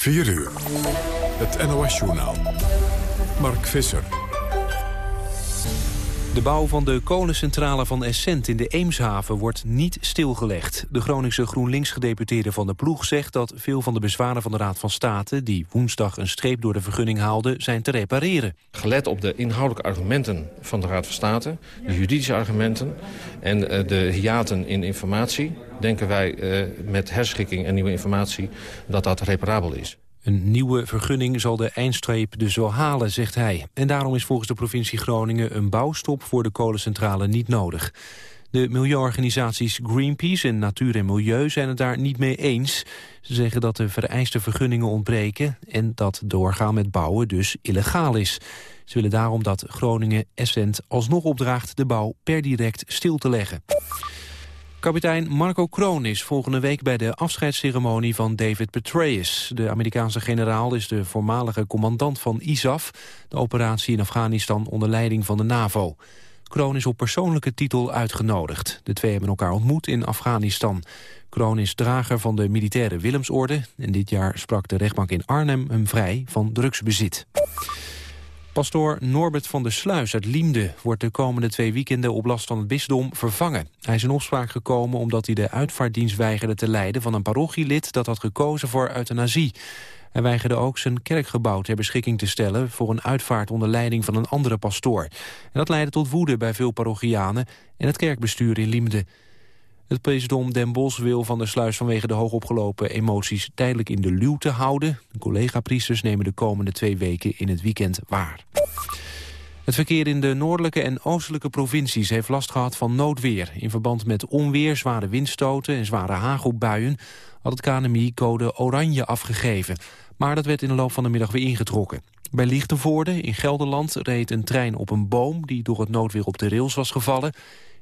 4 uur. Het NOS-journaal. Mark Visser. De bouw van de kolencentrale van Essent in de Eemshaven wordt niet stilgelegd. De Groningse GroenLinks-gedeputeerde van de ploeg zegt dat veel van de bezwaren van de Raad van State... die woensdag een streep door de vergunning haalden, zijn te repareren. Gelet op de inhoudelijke argumenten van de Raad van State... de juridische argumenten en eh, de hiaten in informatie... denken wij eh, met herschikking en nieuwe informatie dat dat reparabel is. Een nieuwe vergunning zal de eindstreep dus wel halen, zegt hij. En daarom is volgens de provincie Groningen een bouwstop voor de kolencentrale niet nodig. De milieuorganisaties Greenpeace en Natuur en Milieu zijn het daar niet mee eens. Ze zeggen dat de vereiste vergunningen ontbreken en dat doorgaan met bouwen dus illegaal is. Ze willen daarom dat Groningen Essent alsnog opdraagt de bouw per direct stil te leggen. Kapitein Marco Kroon is volgende week bij de afscheidsceremonie van David Petraeus. De Amerikaanse generaal is de voormalige commandant van ISAF... de operatie in Afghanistan onder leiding van de NAVO. Kroon is op persoonlijke titel uitgenodigd. De twee hebben elkaar ontmoet in Afghanistan. Kroon is drager van de militaire Willemsorde... en dit jaar sprak de rechtbank in Arnhem hem vrij van drugsbezit. Pastoor Norbert van der Sluis uit Liemde wordt de komende twee weekenden op last van het bisdom vervangen. Hij is in opspraak gekomen omdat hij de uitvaartdienst weigerde te leiden van een parochielid dat had gekozen voor euthanasie. Hij weigerde ook zijn kerkgebouw ter beschikking te stellen voor een uitvaart onder leiding van een andere pastoor. En dat leidde tot woede bij veel parochianen en het kerkbestuur in Liemde. Het president Den Bosch wil van der Sluis vanwege de hoogopgelopen emoties tijdelijk in de luwte houden. De collega-priesters nemen de komende twee weken in het weekend waar. Het verkeer in de noordelijke en oostelijke provincies heeft last gehad van noodweer. In verband met onweer, zware windstoten en zware hagelbuien had het KNMI code oranje afgegeven. Maar dat werd in de loop van de middag weer ingetrokken. Bij Lichtenvoorde in Gelderland reed een trein op een boom die door het noodweer op de rails was gevallen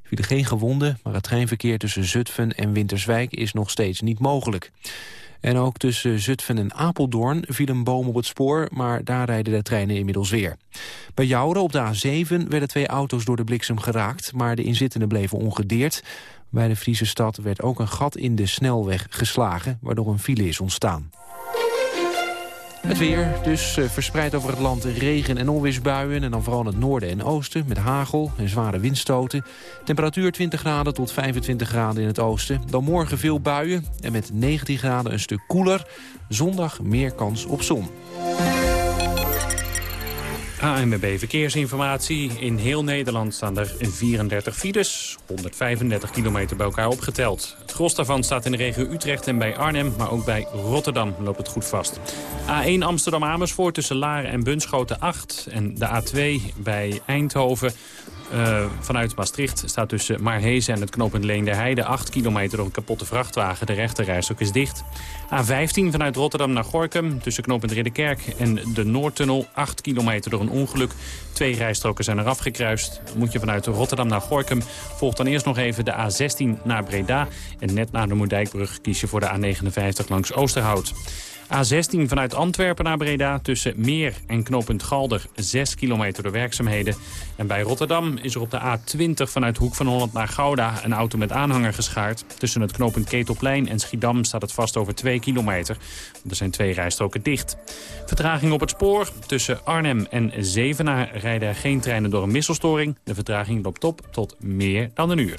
vielen geen gewonden, maar het treinverkeer tussen Zutphen en Winterswijk is nog steeds niet mogelijk. En ook tussen Zutphen en Apeldoorn viel een boom op het spoor, maar daar rijden de treinen inmiddels weer. Bij Jouren op de A7 werden twee auto's door de bliksem geraakt, maar de inzittenden bleven ongedeerd. Bij de Friese stad werd ook een gat in de snelweg geslagen, waardoor een file is ontstaan. Het weer, dus uh, verspreid over het land regen- en onweersbuien... en dan vooral het noorden en oosten met hagel en zware windstoten. Temperatuur 20 graden tot 25 graden in het oosten. Dan morgen veel buien en met 19 graden een stuk koeler. Zondag meer kans op zon. ANWB Verkeersinformatie. In heel Nederland staan er 34 files, 135 kilometer bij elkaar opgeteld. Het gros daarvan staat in de regio Utrecht en bij Arnhem, maar ook bij Rotterdam loopt het goed vast. A1 Amsterdam-Amersfoort tussen Laren en Bunschoten 8 en de A2 bij Eindhoven uh, vanuit Maastricht staat tussen Marhezen en het knooppunt Leende 8 kilometer door een kapotte vrachtwagen. De rechterrijstok is dicht. A15 vanuit Rotterdam naar Gorkum tussen knooppunt Ridderkerk en de Noordtunnel. 8 kilometer door een ongeluk. Twee rijstroken zijn eraf gekruist. Moet je vanuit Rotterdam naar Gorkum. Volgt dan eerst nog even de A16 naar Breda. En net na de Moerdijkbrug kies je voor de A59 langs Oosterhout. A16 vanuit Antwerpen naar Breda tussen Meer en knooppunt Galder 6 kilometer door werkzaamheden. En bij Rotterdam is er op de A20 vanuit Hoek van Holland naar Gouda een auto met aanhanger geschaard. Tussen het knooppunt Ketelplein en Schiedam staat het vast over 2 kilometer. Er zijn twee rijstroken dicht. Vertraging op het spoor. Tussen Arnhem en Zevenaar rijden geen treinen door een misselstoring. De vertraging loopt op tot meer dan een uur.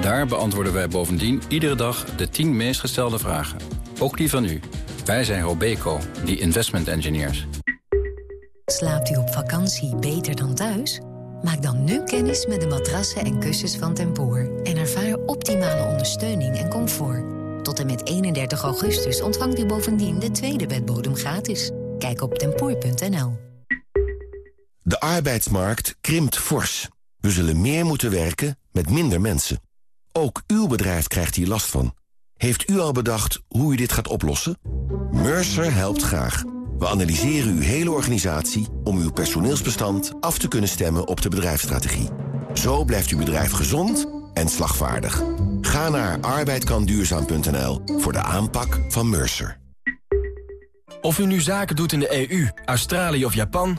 Daar beantwoorden wij bovendien iedere dag de 10 meest gestelde vragen. Ook die van u. Wij zijn Robeco, die investment engineers. Slaapt u op vakantie beter dan thuis? Maak dan nu kennis met de matrassen en kussens van Tempoor... en ervaar optimale ondersteuning en comfort. Tot en met 31 augustus ontvangt u bovendien de tweede bedbodem gratis. Kijk op tempoor.nl. De arbeidsmarkt krimpt fors. We zullen meer moeten werken met minder mensen. Ook uw bedrijf krijgt hier last van. Heeft u al bedacht hoe u dit gaat oplossen? Mercer helpt graag. We analyseren uw hele organisatie om uw personeelsbestand af te kunnen stemmen op de bedrijfsstrategie. Zo blijft uw bedrijf gezond en slagvaardig. Ga naar arbeidkanduurzaam.nl voor de aanpak van Mercer. Of u nu zaken doet in de EU, Australië of Japan...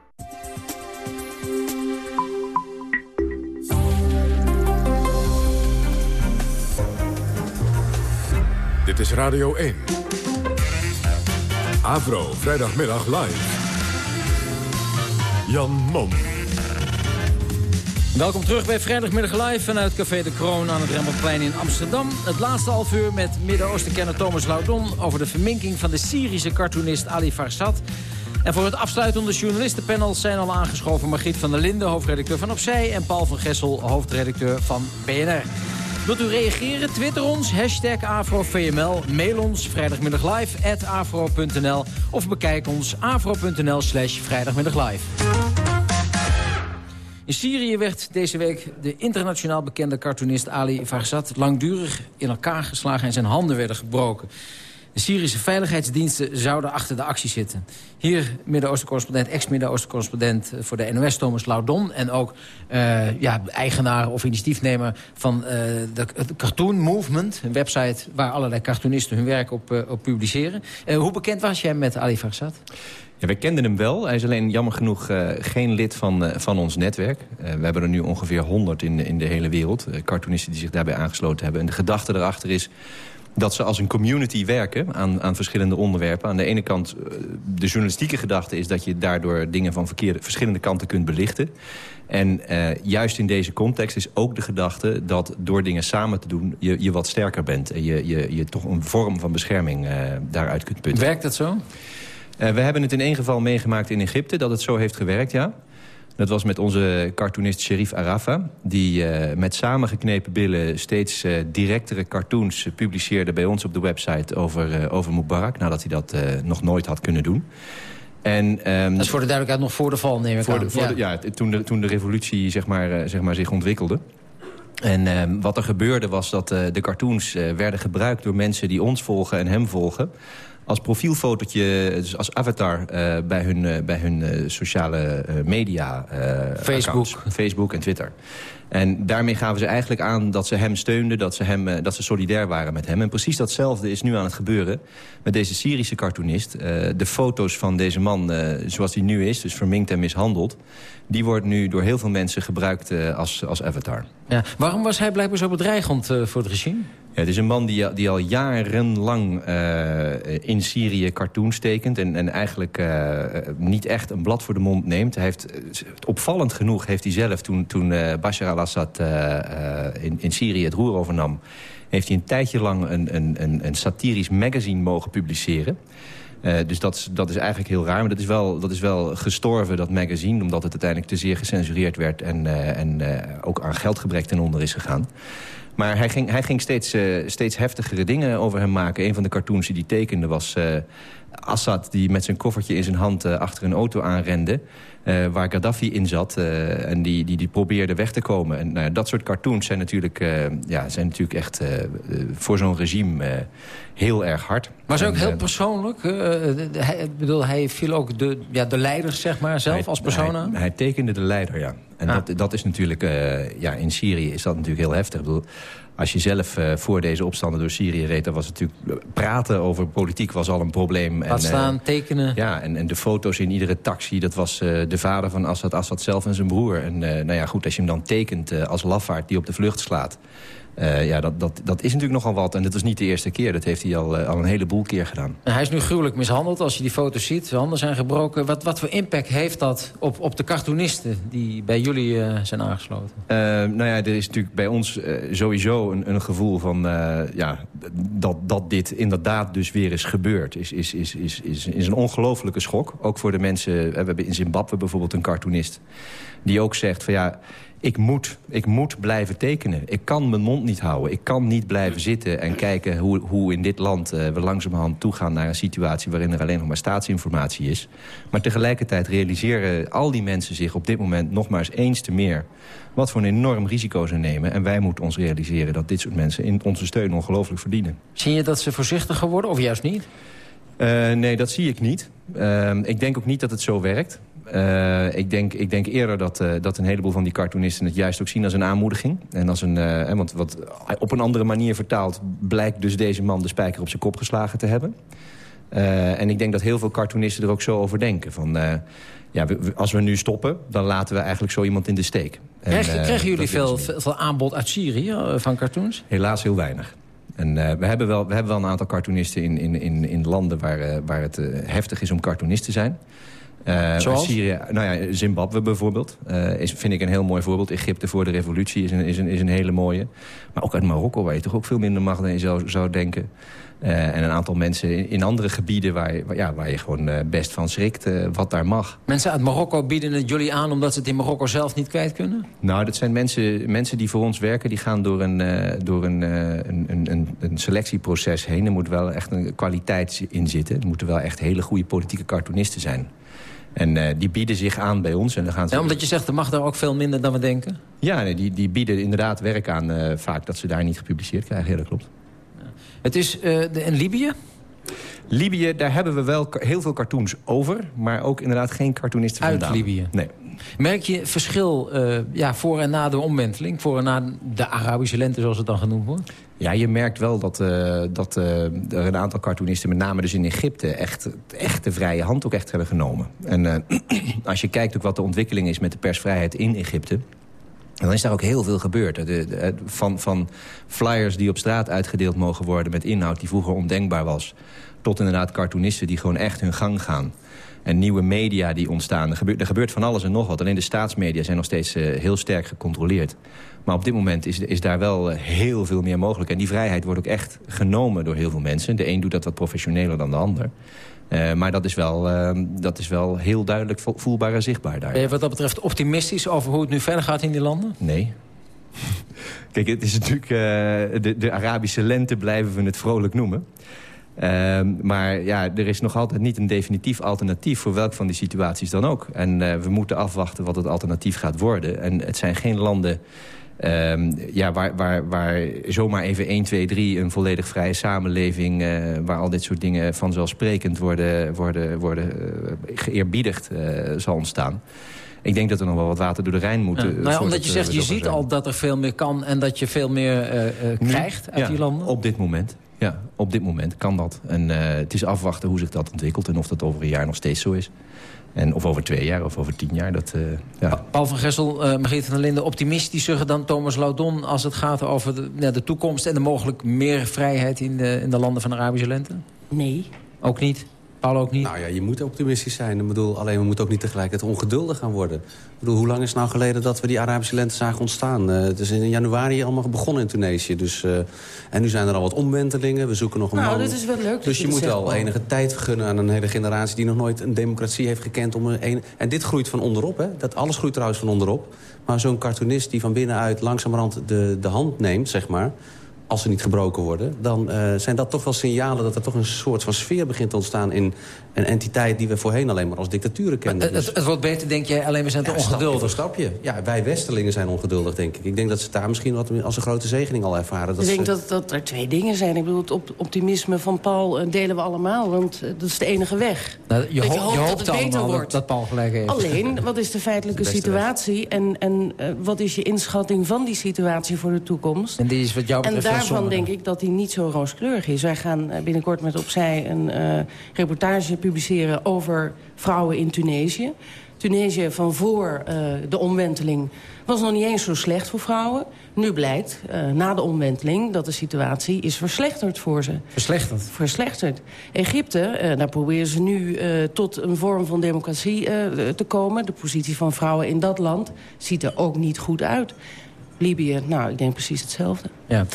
Dit is Radio 1. Avro, vrijdagmiddag live. Jan Mom. Welkom terug bij Vrijdagmiddag Live vanuit Café de Kroon aan het Rembrandtplein in Amsterdam. Het laatste half uur met Midden-Oosten-kenner Thomas Laudon... over de verminking van de Syrische cartoonist Ali Farsad. En voor het afsluitende journalistenpanel zijn al aangeschoven... Margriet van der Linden, hoofdredacteur van Opzij... en Paul van Gessel, hoofdredacteur van BNR. Wilt u reageren? Twitter ons, hashtag AfroVML. Mail ons vrijdagmiddaglive at afro.nl. Of bekijk ons afro.nl slash vrijdagmiddaglive. In Syrië werd deze week de internationaal bekende cartoonist Ali Farsad... langdurig in elkaar geslagen en zijn handen werden gebroken. De Syrische veiligheidsdiensten zouden achter de actie zitten. Hier Midden-Oosten-correspondent, ex-Midden-Oosten-correspondent voor de NOS, Thomas Laudon. En ook uh, ja, eigenaar of initiatiefnemer van uh, de, Cartoon Movement. Een website waar allerlei cartoonisten hun werk op, uh, op publiceren. hoe bekend was jij met Ali Farsad? Ja, wij kenden hem wel. Hij is alleen jammer genoeg geen lid van, van ons netwerk. We hebben er nu ongeveer 100 in, in de hele wereld. cartoonisten die zich daarbij aangesloten hebben. En de gedachte erachter is dat ze als een community werken aan, aan verschillende onderwerpen. Aan de ene kant, de journalistieke gedachte is dat je daardoor dingen van verkeerde, verschillende kanten kunt belichten. En uh, juist in deze context is ook de gedachte dat door dingen samen te doen... je, je wat sterker bent en je, je, je toch een vorm van bescherming uh, daaruit kunt putten. Werkt dat zo? We hebben het in één geval meegemaakt in Egypte, dat het zo heeft gewerkt, ja. Dat was met onze cartoonist Sherif Arafa... die uh, met samengeknepen billen steeds uh, directere cartoons publiceerde... bij ons op de website over, over Mubarak... nadat hij dat nog nooit had kunnen doen. En, um, dat is voor de duidelijkheid nog voor de val, neem ik voor aan. De, voor ja. De, ja, toen, de, toen de revolutie zeg maar, zeg maar, zich ontwikkelde. En um, wat er gebeurde was dat uh, de cartoons uh, werden gebruikt door mensen die ons volgen en hem volgen als profielfotootje, dus als avatar uh, bij hun, uh, bij hun uh, sociale media Facebook. Accounts, Facebook en Twitter. En daarmee gaven ze eigenlijk aan dat ze hem steunden, dat ze, hem, dat ze solidair waren met hem. En precies datzelfde is nu aan het gebeuren met deze Syrische cartoonist. de foto's van deze man zoals hij nu is, dus verminkt en mishandeld... die wordt nu door heel veel mensen gebruikt als, als avatar. Ja. Waarom was hij blijkbaar zo bedreigend voor het regime? Het is een man die, die al jarenlang uh, in Syrië cartoons tekent... en, en eigenlijk uh, niet echt een blad voor de mond neemt. Hij heeft, opvallend genoeg heeft hij zelf, toen, toen Bashar al-Assad in, in Syrië het roer overnam... heeft hij een tijdje lang een, een, een, satirisch magazine mogen publiceren... Dus dat, dat is eigenlijk heel raar. Maar dat is, wel, dat is wel gestorven, dat magazine. Omdat het uiteindelijk te zeer gecensureerd werd. En, en ook aan geldgebrek ten onder is gegaan. Maar hij ging, hij ging steeds, uh, steeds heftigere dingen over hem maken. Een van de cartoons die hij tekende was uh, Assad... die met zijn koffertje in zijn hand uh, achter een auto aanrende... waar Gaddafi in zat en die, die, die probeerde weg te komen. En nou dat soort cartoons zijn natuurlijk, ja, zijn natuurlijk echt voor zo'n regime heel erg hard. Maar is ook heel persoonlijk? hij, bedoel, hij viel ook de, ja, de leider zeg maar, zelf hij, als persoon aan? Hij, hij tekende de leider, ja. En ah. dat, dat is natuurlijk, ja, in Syrië is dat natuurlijk heel heftig. Ik bedoel, als je zelf uh, voor deze opstanden door Syrië reed... dan was het natuurlijk, praten over politiek was al een probleem. Laat en, staan, uh, tekenen. Ja, en, en de foto's in iedere taxi, dat was de vader van Assad, Assad zelf en zijn broer. En nou ja, goed, als je hem dan tekent als lafaard die op de vlucht slaat... Uh, ja, dat, dat, dat is natuurlijk nogal wat. En dat is niet de eerste keer. Dat heeft hij al, uh, al een heleboel keer gedaan. En hij is nu gruwelijk mishandeld. Als je die foto's ziet, zijn handen zijn gebroken. Wat, wat voor impact heeft dat op, op de cartoonisten die bij jullie uh, zijn aangesloten? nou ja, er is natuurlijk bij ons sowieso een, een gevoel van... ja, dat, dat dit inderdaad dus weer is gebeurd. Is, is, is, is, is, is een ongelofelijke schok. Ook voor de mensen... we hebben in Zimbabwe bijvoorbeeld een cartoonist... die ook zegt van ja ik moet, ik moet blijven tekenen. Ik kan mijn mond niet houden. Ik kan niet blijven zitten en kijken hoe, hoe in dit land uh, we langzamerhand toegaan naar een situatie waarin er alleen nog maar staatsinformatie is. Maar tegelijkertijd realiseren al die mensen zich op dit moment nog maar eens eens te meer wat voor een enorm risico ze nemen. En wij moeten ons realiseren dat dit soort mensen in onze steun ongelooflijk verdienen. Zie je dat ze voorzichtiger worden of juist niet? Uh, nee, dat zie ik niet. Uh, ik denk ook niet dat het zo werkt. Uh, ik, denk, ik denk eerder dat, uh, dat een heleboel van die cartoonisten het juist ook zien als een aanmoediging. En als een, uh, want wat op een andere manier vertaald blijkt dus deze man de spijker op zijn kop geslagen te hebben. en ik denk dat heel veel cartoonisten er ook zo over denken. Van, ja, we, als we nu stoppen, dan laten we eigenlijk zo iemand in de steek. En, Krijg, krijgen jullie veel, veel aanbod uit Syrië van cartoons? Helaas heel weinig. En uh, we, hebben wel, we hebben wel een aantal cartoonisten in, in, in, in landen waar, uh, waar het uh, heftig is om cartoonist te zijn. Uh, Syrië, nou ja, Zimbabwe bijvoorbeeld, uh, is, vind ik een heel mooi voorbeeld. Egypte voor de revolutie is een, is, een, is een hele mooie. Maar ook uit Marokko, waar je toch ook veel minder mag dan je zou, zou denken. Uh, en een aantal mensen in, in andere gebieden waar je, waar, ja, waar je gewoon best van schrikt wat daar mag. Mensen uit Marokko bieden het jullie aan omdat ze het in Marokko zelf niet kwijt kunnen? Nou, dat zijn mensen, mensen die voor ons werken. Die gaan door een, door een, een, een, een selectieproces heen. Er moet wel echt een kwaliteit in zitten. Er moeten wel echt hele goede politieke cartoonisten zijn. En uh, die bieden zich aan bij ons. En dan gaan ze... Ja, omdat je zegt, er mag daar ook veel minder dan we denken? Ja, nee, die, die bieden inderdaad werk aan uh, vaak dat ze daar niet gepubliceerd krijgen. Ja, dat klopt. Het is uh, de, in Libië? Libië, daar hebben we wel heel veel cartoons over. Maar ook inderdaad geen cartoonisten Uit vandaan. Libië? Nee. Merk je verschil ja, voor en na de omwenteling? Voor en na de Arabische lente, zoals het dan genoemd wordt? Ja, je merkt wel dat, uh, dat uh, er een aantal cartoonisten, met name dus in Egypte... echt, echt de vrije hand ook echt hebben genomen. En als je kijkt ook wat de ontwikkeling is met de persvrijheid in Egypte... dan is daar ook heel veel gebeurd. De, van, van flyers die op straat uitgedeeld mogen worden met inhoud... die vroeger ondenkbaar was... tot inderdaad cartoonisten die gewoon echt hun gang gaan en nieuwe media die ontstaan. Er gebeurt, er gebeurt van alles en nog wat. Alleen de staatsmedia zijn nog steeds uh, heel sterk gecontroleerd. Maar op dit moment is, is daar wel uh, heel veel meer mogelijk. En die vrijheid wordt ook echt genomen door heel veel mensen. De een doet dat wat professioneler dan de ander. Uh, maar dat is, wel, dat is wel heel duidelijk voelbaar en zichtbaar daar. Ben je wat dat betreft optimistisch over hoe het nu verder gaat in die landen? Nee. Kijk, het is natuurlijk... de, de Arabische lente blijven we het vrolijk noemen. Uh, maar ja, er is nog altijd niet een definitief alternatief... voor welk van die situaties dan ook. En uh, we moeten afwachten wat het alternatief gaat worden. En het zijn geen landen... Uh, ja, waar, waar, waar zomaar even 1, 2, 3 een volledig vrije samenleving... Uh, waar al dit soort dingen vanzelfsprekend worden, worden, worden geëerbiedigd zal ontstaan. Ik denk dat er nog wel wat water door de Rijn moet. Ja, nou ja, omdat je zegt, je ziet al dat er veel meer kan... en dat je veel meer krijgt uit ja, die landen? op dit moment. Ja, op dit moment kan dat. En uh, het is afwachten hoe zich dat ontwikkelt... en of dat over een jaar nog steeds zo is. En of over twee jaar of over tien jaar. Dat, uh, ja. Paul van Gessel, uh, Margriet van der Linden, optimistischer dan Thomas Laudon... als het gaat over de, ja, de toekomst en de mogelijk meer vrijheid in de, in de landen van de Arabische lente? Nee. Ook niet? Paul ook niet? Nou ja, je moet optimistisch zijn. Ik bedoel, alleen we moeten ook niet tegelijkertijd ongeduldig gaan worden. Ik bedoel, hoe lang is het nou geleden dat we die Arabische lente zagen ontstaan? Uh, het is in januari allemaal begonnen in Tunesië. Dus, uh, en nu zijn er al wat omwentelingen. We zoeken nog een nou, man. dat is wel leuk. Dus je, je moet wel Paul. enige tijd vergunnen aan een hele generatie... die nog nooit een democratie heeft gekend. Om een, en dit groeit van onderop. Hè? Dat, alles groeit trouwens van onderop. Maar zo'n cartoonist die van binnenuit langzamerhand de, de hand neemt, zeg maar als ze niet gebroken worden... dan uh, zijn dat toch wel signalen dat er toch een soort van sfeer begint te ontstaan... in een entiteit die we voorheen alleen maar als dictaturen kenden. Het, het, het, wordt beter, denk jij, alleen we zijn te ja, ongeduldig. Stapje, stapje. Ja, wij Westelingen zijn ongeduldig, denk ik. Ik denk dat ze daar misschien wat als een grote zegening al ervaren. Dat ik denk ze... dat, dat er twee dingen zijn. Ik bedoel, het op optimisme van Paul uh, delen we allemaal, want uh, dat is de enige weg. Nou, je, ho je hoopt je dat het beter wordt. Dat, Paul gelijk heeft. Alleen, wat is de feitelijke situatie... en, en wat is je inschatting van die situatie voor de toekomst? En, die is wat jou en daarvan denk ik dat die niet zo rooskleurig is. Wij gaan binnenkort met Opzij een uh, reportage publiceren over vrouwen in Tunesië. Tunesië van voor uh, de omwenteling was nog niet eens zo slecht voor vrouwen. Nu blijkt, uh, na de omwenteling, dat de situatie is verslechterd voor ze. Verslechterd? Verslechterd. Egypte, uh, daar proberen ze nu tot een vorm van democratie te komen. De positie van vrouwen in dat land ziet er ook niet goed uit. Libië, nou, ik denk precies hetzelfde. Ja.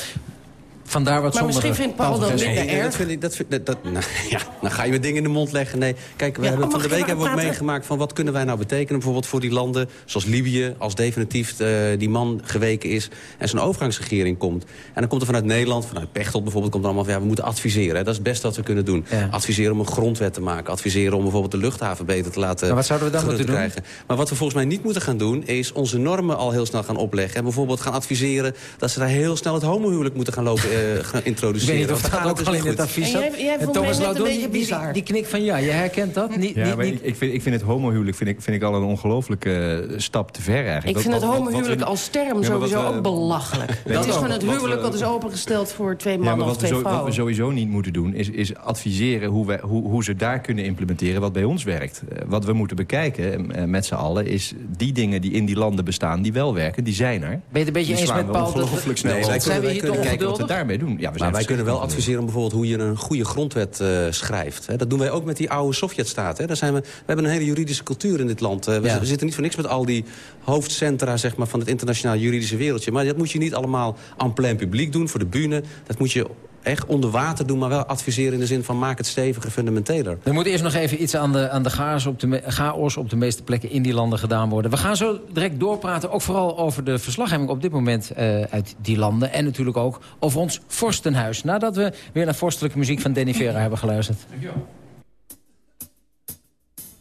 Vandaar wat maar misschien vindt Paul dat minder nee, dat vind ik, dat, dat, dat, nou, ja, dan ga je me dingen in de mond leggen. Nee, kijk, we Ja, hebben, oh, van de week hebben we ook meegemaakt... van wat kunnen wij nou betekenen bijvoorbeeld voor die landen... zoals Libië, als definitief eh, die man geweken is... en zo'n overgangsregering komt. En dan komt er vanuit Nederland, vanuit Pechtold bijvoorbeeld... komt er allemaal van, ja, we moeten adviseren. Hè. Dat is het beste wat we kunnen doen. Adviseren om een grondwet te maken. Adviseren om bijvoorbeeld de luchthaven beter te laten Maar wat zouden we dan moeten doen? krijgen. Maar wat we volgens mij niet moeten gaan doen... is onze normen al heel snel gaan opleggen. En bijvoorbeeld gaan adviseren dat ze daar heel snel het homohuwelijk moeten gaan lopen eh, gaan Ik introduceren. weet niet of dat gaat ook al in het advies En zat. jij- jij En Thomas Laudon, beetje die, die, bizar. die knik van ja, je herkent dat? Niet, Ja, niet, maar niet, ik, ik, vind, ik vind het homohuwelijk vind ik, vind ik al een ongelofelijke eh, stap te ver eigenlijk. Ik Wat- vind het wat- wat- wat homohuwelijk we- als term wat sowieso we- ook belachelijk. Nee, dat is gewoon het Wat huwelijk we- dat is opengesteld voor twee Ja, mannen maar of wat we, twee zo- wat vrouwen. we sowieso niet moeten doen... is, is adviseren hoe, wij, hoe, hoe ze daar kunnen implementeren wat bij ons werkt. Eh, wat we moeten bekijken eh, met z'n allen... is die dingen die in die landen bestaan, die wel werken, die zijn er. Ben je het een beetje eens met we Paul? ongelooflijk snel Nee, wij wij hier kunnen kijken wat? Daarmee doen. Ja, we zijn Maar wij kunnen wel adviseren om bijvoorbeeld hoe je een goede grondwet eh, schrijft. Hè. Dat doen wij ook met die oude Sovjetstaten. hè. Daar zijn we, we hebben een hele juridische cultuur in dit land. Eh, we, Ja. zitten niet voor niks met al die hoofdcentra zeg maar, van het internationaal juridische wereldje. Maar dat moet je niet allemaal aan plein publiek doen, voor de bühne. Dat moet je echt onder water doen, maar wel adviseren in de zin van maak het steviger, fundamenteler. Er moet eerst nog even iets aan de, aan de chaos, op de, chaos op de meeste plekken in die landen gedaan worden. We gaan zo direct doorpraten, ook vooral over de verslaggeving op dit moment eh, uit die landen. En natuurlijk ook over ons vorstenhuis. Nadat we weer naar vorstelijke muziek van Danny Vera hebben geluisterd.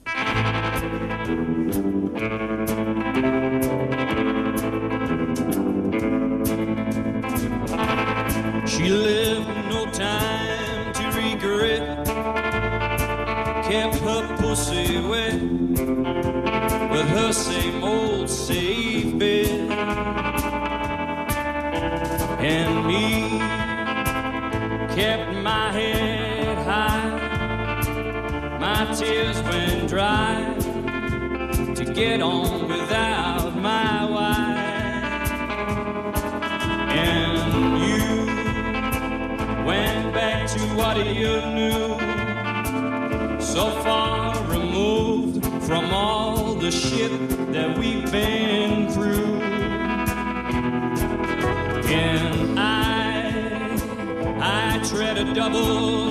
She sabor.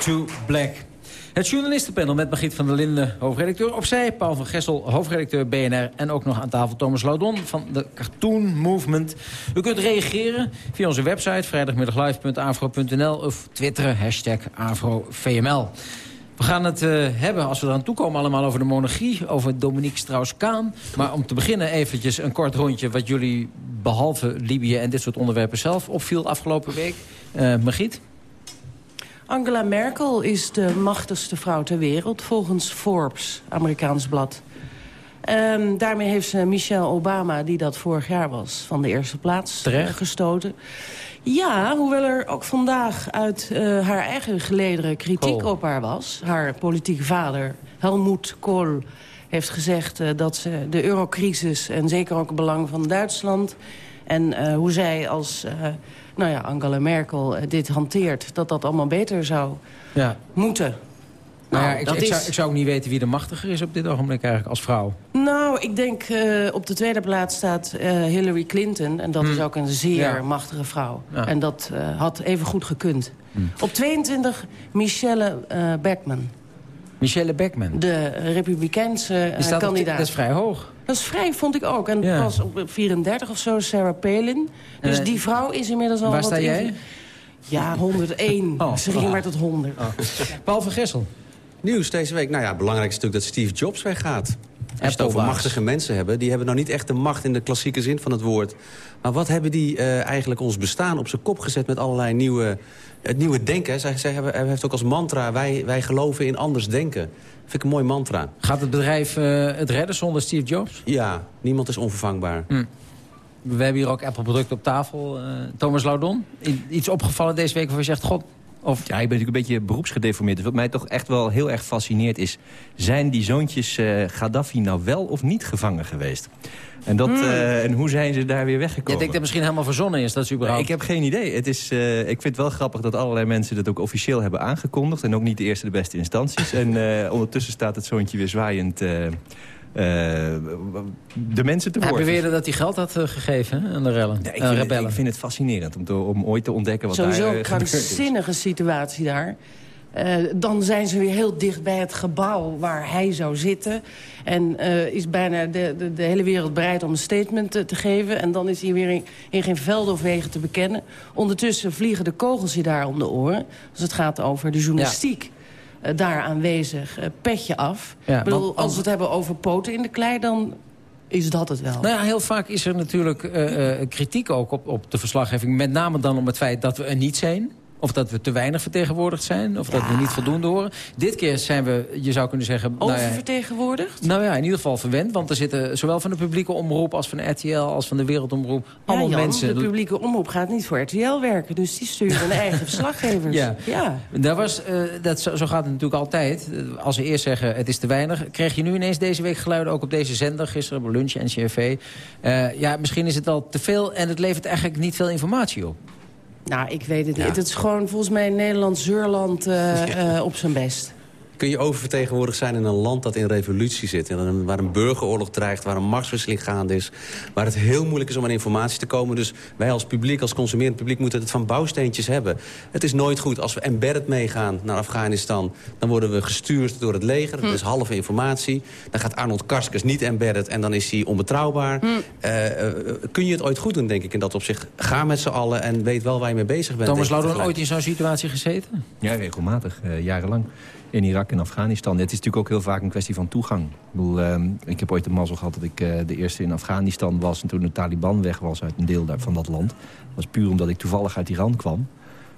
To Black. Het journalistenpanel met Margriet van der Linden, hoofdredacteur opzij... Paul van Gessel, hoofdredacteur BNR... en ook nog aan tafel Thomas Laudon van de Cartoon Movement. U kunt reageren via onze website vrijdagmiddaglive.afro.nl... of twitteren, hashtag AfroVML. We gaan het uh, hebben, als we eraan toekomen, allemaal over de monarchie... over Dominique Strauss-Kaan. Maar om te beginnen eventjes een kort rondje... wat jullie behalve Libië en dit soort onderwerpen zelf opviel afgelopen week. Uh, Margriet? Angela Merkel is de machtigste vrouw ter wereld... volgens Forbes, Amerikaans blad. Um, daarmee heeft ze Michelle Obama, die dat vorig jaar was... van de eerste plaats Terecht. gestoten. Ja, hoewel er ook vandaag uit uh, haar eigen gelederen kritiek Kool. op haar was. Haar politieke vader, Helmoet Kohl, heeft gezegd uh, dat ze de eurocrisis... en zeker ook het belang van Duitsland... en uh, hoe zij als nou ja, Angela Merkel dit hanteert... dat dat allemaal beter zou ja. moeten. Nou, Nou, ik, dat ik, is- zou, ik zou ook niet weten wie de machtiger is op dit ogenblik eigenlijk als vrouw. Nou, ik denk uh, op de tweede plaats staat uh, Hillary Clinton. En dat is ook een zeer Hmm. Ja. machtige vrouw. Ja. En dat uh, had even goed gekund. Hmm. Op 22 Michelle Beckman. Michelle Beckman. De republikeinse op- kandidaat. dat is vrij hoog. Dat is vrij, vond ik ook. En Ja. pas op 34 of zo, Sarah Palin. Dus Eh, die vrouw is inmiddels al waar wat sta jij? Ja, 101. Oh. Ze ging maar tot 100. Paul van Gessel. Nieuws deze week. Nou ja, belangrijk is natuurlijk dat Steve Jobs weggaat. Als je het over machtige mensen hebben... die hebben nou niet echt de macht in de klassieke zin van het woord. Maar wat hebben die eh, eigenlijk ons bestaan op zijn kop gezet... met allerlei nieuwe, het nieuwe denken. Zij, zij hebben, hij heeft ook als mantra... Wij, wij geloven in anders denken. Vind ik een mooi mantra. Gaat het bedrijf eh, het redden zonder Steve Jobs? Ja, niemand is onvervangbaar. We hebben hier ook Apple-producten op tafel. Eh, Thomas Laudon, iets opgevallen deze week waarvan je zegt... God, of Ja, ik ben natuurlijk een beetje beroepsgedeformeerd. Dus wat mij toch echt wel heel erg fascineert is... zijn die zoontjes eh, Gaddafi nou wel of niet gevangen geweest? En, dat, Hmm. eh, en hoe zijn ze daar weer weggekomen? denkt dat het misschien helemaal verzonnen is. Dat is überhaupt... Ik heb geen idee. Het is, eh, ik vind het wel grappig dat allerlei mensen dat ook officieel hebben aangekondigd. En ook niet de eerste de beste instanties. en ondertussen staat het zoontje weer zwaaiend de mensen te Hij woord. beweerde dat hij geld had eh, gegeven aan de rellen. Ja, ik, vind het, rebellen. ik vind het fascinerend om, te- om ooit te ontdekken wat Sowieso daar een eh, is. krankzinnige situatie daar. Eh, dan zijn ze weer heel dicht bij het gebouw waar hij zou zitten. En eh, is bijna de, de, de hele wereld bereid om een statement te, te geven. En dan is hij weer in, in geen velden of wegen te bekennen. Ondertussen vliegen de kogels je daar om de oren. Als het gaat over de journalistiek. Eh, daar aanwezig, eh, petje af. Ja, Ik bedoel, want- als we het hebben over poten in de klei, dan is dat het wel. Nou ja, heel vaak is er natuurlijk eh, kritiek ook op, op de verslaggeving. Met name dan om het feit dat we er niet zijn. Of dat we te weinig vertegenwoordigd zijn. Of dat we niet voldoende horen. Dit keer zijn we, je zou kunnen zeggen... nou ja, Oververtegenwoordigd? Nou ja, in ieder geval verwend. Want er zitten zowel van de publieke omroep als van RTL... als van de Wereldomroep allemaal ja, Jan, mensen... de publieke omroep gaat niet voor RTL werken. Dus die sturen hun eigen verslaggevers. Ja. ja. Daar was, eh, dat, zo, zo gaat het natuurlijk altijd. Als ze eerst zeggen het is te weinig... kreeg je nu ineens deze week geluiden ook op deze zender. Gisteren bij Lunch en CRV. Eh, ja, misschien is het al te veel en het levert eigenlijk niet veel informatie op. Nou, ik weet het niet. Het is gewoon volgens mij Nederland Zeurland eh, eh, op zijn best. Kun je oververtegenwoordigd zijn in een land dat in revolutie zit... in een- waar een burgeroorlog dreigt, waar een machtswisseling gaande is... waar het heel moeilijk is om aan informatie te komen. Dus wij als publiek, als consumerend publiek... moeten het van bouwsteentjes hebben. Het is nooit goed als we embedded meegaan naar Afghanistan... dan worden we gestuurd door het leger. Dat is halve informatie. Dan gaat Arnold Karskens niet embedded en dan is hij onbetrouwbaar. Eh, eh, kun je het ooit goed doen, denk ik, in dat opzicht? Ga met z'n allen en weet wel waar je mee bezig bent. Thomas tegelijk. ooit in zo'n situatie gezeten? Ja, regelmatig. eh, jarenlang. In Irak en Afghanistan. Het is natuurlijk ook heel vaak een kwestie van toegang. Ik, bedoel, ehm, heb ooit de mazzel gehad dat ik eh, de eerste in Afghanistan was... en toen de Taliban weg was uit een deel van dat land. Dat was puur omdat ik toevallig uit Iran kwam.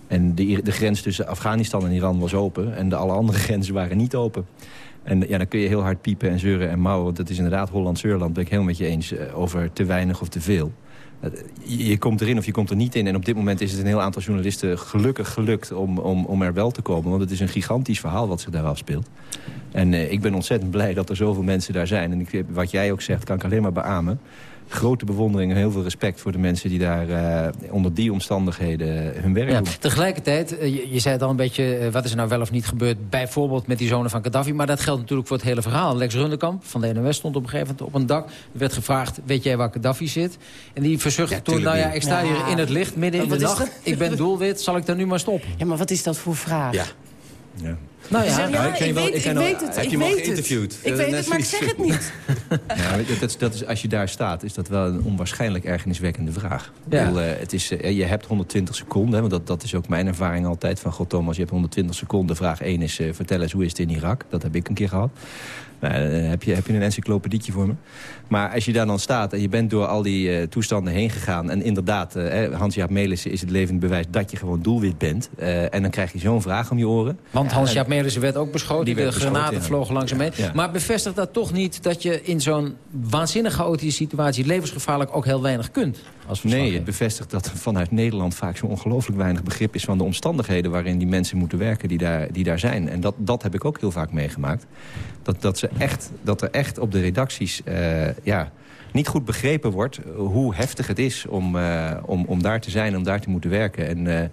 En de, de grens tussen Afghanistan en Iran was open... en de alle andere grenzen waren niet open. En ja, dan kun je heel hard piepen en zeuren en mouwen. Want dat is inderdaad Holland-Zeurland. ben ik helemaal met je eens eh, over te weinig of te veel. Je, je komt erin of je komt er niet in. En op dit moment is het een heel aantal journalisten gelukkig gelukt om, om, om er wel te komen. Want het is een gigantisch verhaal wat zich daar afspeelt. En eh, ik ben ontzettend blij dat er zoveel mensen daar zijn. En ik, wat jij ook zegt, kan ik alleen maar beamen. Grote bewondering en heel veel respect voor de mensen die daar eh, onder die omstandigheden hun werk Ja, doen. tegelijkertijd, eh, je, je zei het al een beetje... eh, wat is er nou wel of niet gebeurd, bijvoorbeeld met die zonen van Gaddafi... maar dat geldt natuurlijk voor het hele verhaal. Lex Rundekamp van de NOS stond op een gegeven moment op een dak. Er werd gevraagd, weet jij waar Gaddafi zit? En die verzuchtte toen, nou ja, ik sta hier in het licht, midden in de nacht. Ik ben doelwit, zal ik daar nu maar stoppen? Ja, maar wat is dat voor vraag? Ja. Ja. Nou ja, Ja, ik ken ik wel- weet, ik ik het. heb ik je hem geïnterviewd? Ik Eh, weet het, maar ik zeg het niet. Ja, weet je, dat, is- dat is, als je daar staat, is dat wel een onwaarschijnlijk ergerniswekkende vraag. Ja. Ik bedoel, eh, het is, eh, je hebt 120 seconden, hè, want dat, dat is ook mijn ervaring altijd. Van, god Thomas, je hebt 120 seconden. Vraag 1 is, eh, vertel eens, hoe is het in Irak? Dat heb ik een keer gehad. Nou, eh, heb, je, heb je een encyclopedietje voor me? Maar als je daar dan staat en je bent door al die eh, toestanden heen gegaan... en inderdaad, eh, Hans-Jaap Melissen is het levend bewijs dat je gewoon doelwit bent... en dan krijg je zo'n vraag om je oren. Want Ja, Hans-Jaap Melissen werd ook beschoten. Die de granaten ja. vlogen langs hem heen. Ja. Maar bevestigt dat toch niet dat je in zo'n waanzinnig chaotische situatie... levensgevaarlijk ook heel weinig kunt? Als Nee, het bevestigt dat er vanuit Nederland vaak zo ongelooflijk weinig begrip is... van de omstandigheden waarin die mensen moeten werken die daar, die daar zijn. En dat, dat heb ik ook heel vaak meegemaakt. Dat, dat, ze echt, dat er echt op de redacties eh, ja, niet goed begrepen wordt... hoe heftig het is om, eh, om, om daar te zijn, om daar te moeten werken. En eh,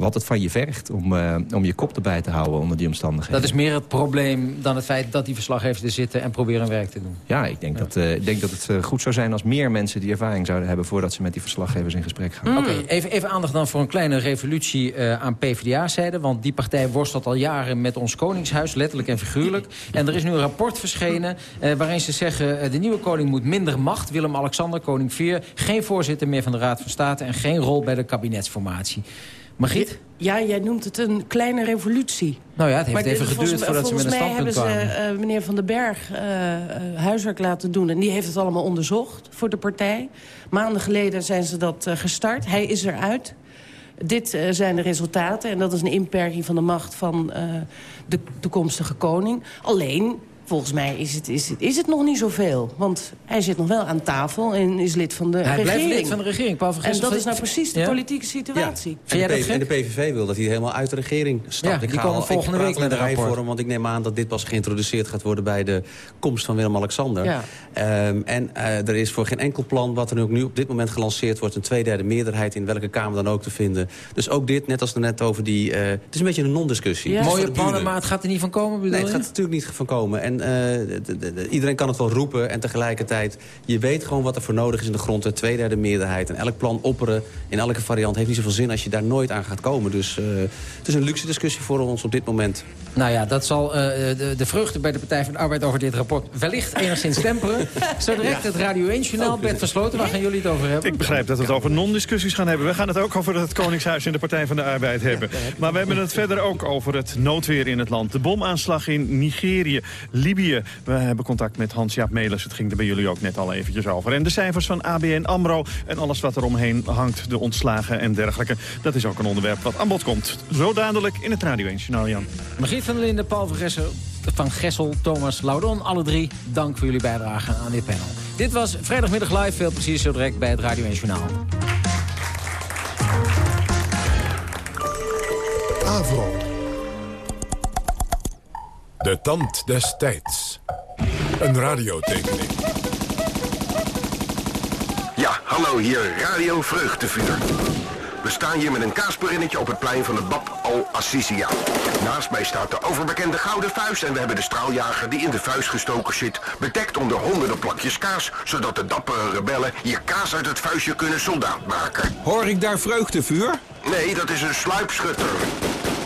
wat het van je vergt om, eh, om je kop erbij te houden onder die omstandigheden. Dat is meer het probleem dan het feit dat die verslaggevers er zitten... en proberen hun werk te doen. Ja, ik denk, Dat, eh, ik denk dat het eh, goed zou zijn als meer mensen die ervaring zouden hebben... voordat ze met die verslaggevers in gesprek gaan. Oké, even, even aandacht dan voor een kleine revolutie aan PvdA-zijde. Want die partij worstelt al jaren met ons koningshuis, letterlijk en figuurlijk. En er is nu een rapport verschenen waarin ze zeggen... de nieuwe koning moet minder macht, Willem-Alexander, koning 4... geen voorzitter meer van de Raad van State... en geen rol bij de kabinetsformatie. Margriet? Ja, jij noemt het een kleine revolutie. Nou ja, het heeft Maar even geduurd volgens, voordat ze met een volgens mij standpunt hebben kwamen. ze eh, meneer Van den Berg eh, eh, huiswerk laten doen. En die heeft het allemaal onderzocht voor de partij. Maanden geleden zijn ze dat gestart. Hij is eruit. Dit zijn de resultaten. En dat is een inperking van de macht van de toekomstige koning. Alleen, volgens mij is het, is, het, is het nog niet zoveel. Want hij zit nog wel aan tafel en is lid van de Hij regering. blijft lid van de regering, Paul van En dat is nou precies de Ja? politieke situatie. En de, PV en de PVV wil dat hij helemaal uit de regering stapt. Ja, ik die ga komen al- volgende ik week met een de rapport. voor hem, want ik neem aan dat dit pas geïntroduceerd gaat worden bij de komst van Willem-Alexander. Ja. Ehm, en eh, er is voor geen enkel plan wat er ook nu op dit moment gelanceerd wordt... een tweederde meerderheid in welke Kamer dan ook te vinden. Dus ook dit, net als er net over die... eh, het is een beetje een non-discussie. Mooie plannen, maar het gaat er niet van komen, bedoel Nee, het je? gaat er natuurlijk niet van komen. En eh, de- de- de- iedereen kan het wel roepen. En tegelijkertijd, je weet gewoon wat er voor nodig is in de grond. Een tweederde meerderheid. En elk plan opperen in elke variant heeft niet zoveel zin... als je daar nooit aan gaat komen. Dus eh, het is een luxe discussie voor ons op dit moment. Nou ja, dat zal eh, de, de vruchten bij de Partij van de Arbeid over dit rapport wellicht enigszins temperen. Zo direct het Radio 1-journaal. Bert Versloten, waar gaan jullie het over hebben? Ik begrijp dat we het over non-discussies gaan hebben. We gaan het ook over het Koningshuis en de Partij van de Arbeid hebben. Maar we hebben het verder ook over het noodweer in het land. De bomaanslag in Nigerië, Libië. We hebben contact met Hans-Jaap Melis. Het ging er bij jullie ook net al eventjes over. En de cijfers van ABN AMRO en alles wat er omheen hangt. De ontslagen en dergelijke. Dat is ook een onderwerp wat aan bod komt. Zo dadelijk in het Radio 1 Journaal, Jan. Margriet van der Linden, Paul van Gessel, van Gessel, Thomas Laudon. Alle drie, dank voor jullie bijdrage aan dit panel. Dit was vrijdagmiddag live, veel plezier zo direct bij het Radio 1 Journaal. Avro. De tand des tijds. Een radiotekening. Ja, hallo hier, Radio Vreugdevuur. We staan hier met een kaasberinnetje op het plein van het Bab al-Assisia. Naast mij staat de overbekende gouden vuist en we hebben de straaljager die in de vuist gestoken zit, bedekt onder honderden plakjes kaas, zodat de dappere rebellen hier kaas uit het vuistje kunnen soldaat maken. Hoor ik daar vreugdevuur? Nee, dat is een sluipschutter.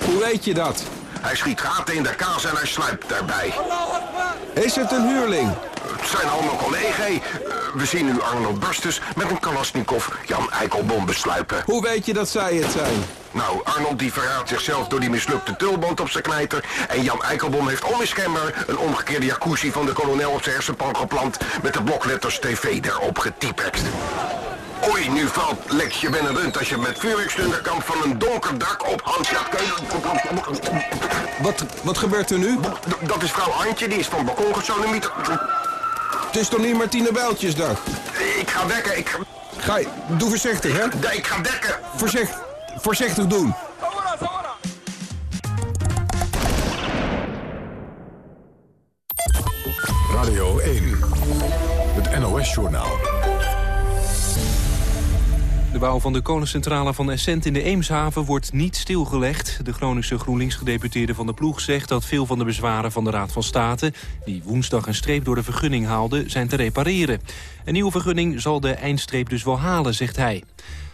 Hoe weet je dat? Hij schiet gaten in de kaas en hij sluipt daarbij. Is het een huurling? Het zijn allemaal collega's. Eh, we zien nu Arnold Burstes met een Kalasnikov Jan Eikelbom besluipen. Hoe weet je dat zij het zijn? Nou, Arnold die verraadt zichzelf door die mislukte tulband op zijn knijter. En Jan Eikelbom heeft onmiskenbaar een omgekeerde jacuzzi van de kolonel op zijn hersenpan geplant... met de blokletters TV erop getypext. Oei, nu valt Lexje Bennerunt als je met vuurwerkstunner kan van een donker dak op Hans-Jaap. Wat, wat gebeurt er nu? Dat is vrouw Antje, die is van balkon gesodemiet. Het is toch niet Martine Bijltjesdag? Ik ga dekken, ik... Ga je, doe voorzichtig, hè? Nee, ik ga dekken. Voorzichtig, voorzichtig doen. Radio 1. Het NOS-journaal. De bouw van de kolencentrale van Essent in de Eemshaven wordt niet stilgelegd. De Groningse GroenLinks-gedeputeerde van de ploeg zegt dat veel van de bezwaren van de Raad van State... die woensdag een streep door de vergunning haalde, zijn te repareren. Een nieuwe vergunning zal de eindstreep dus wel halen, zegt hij.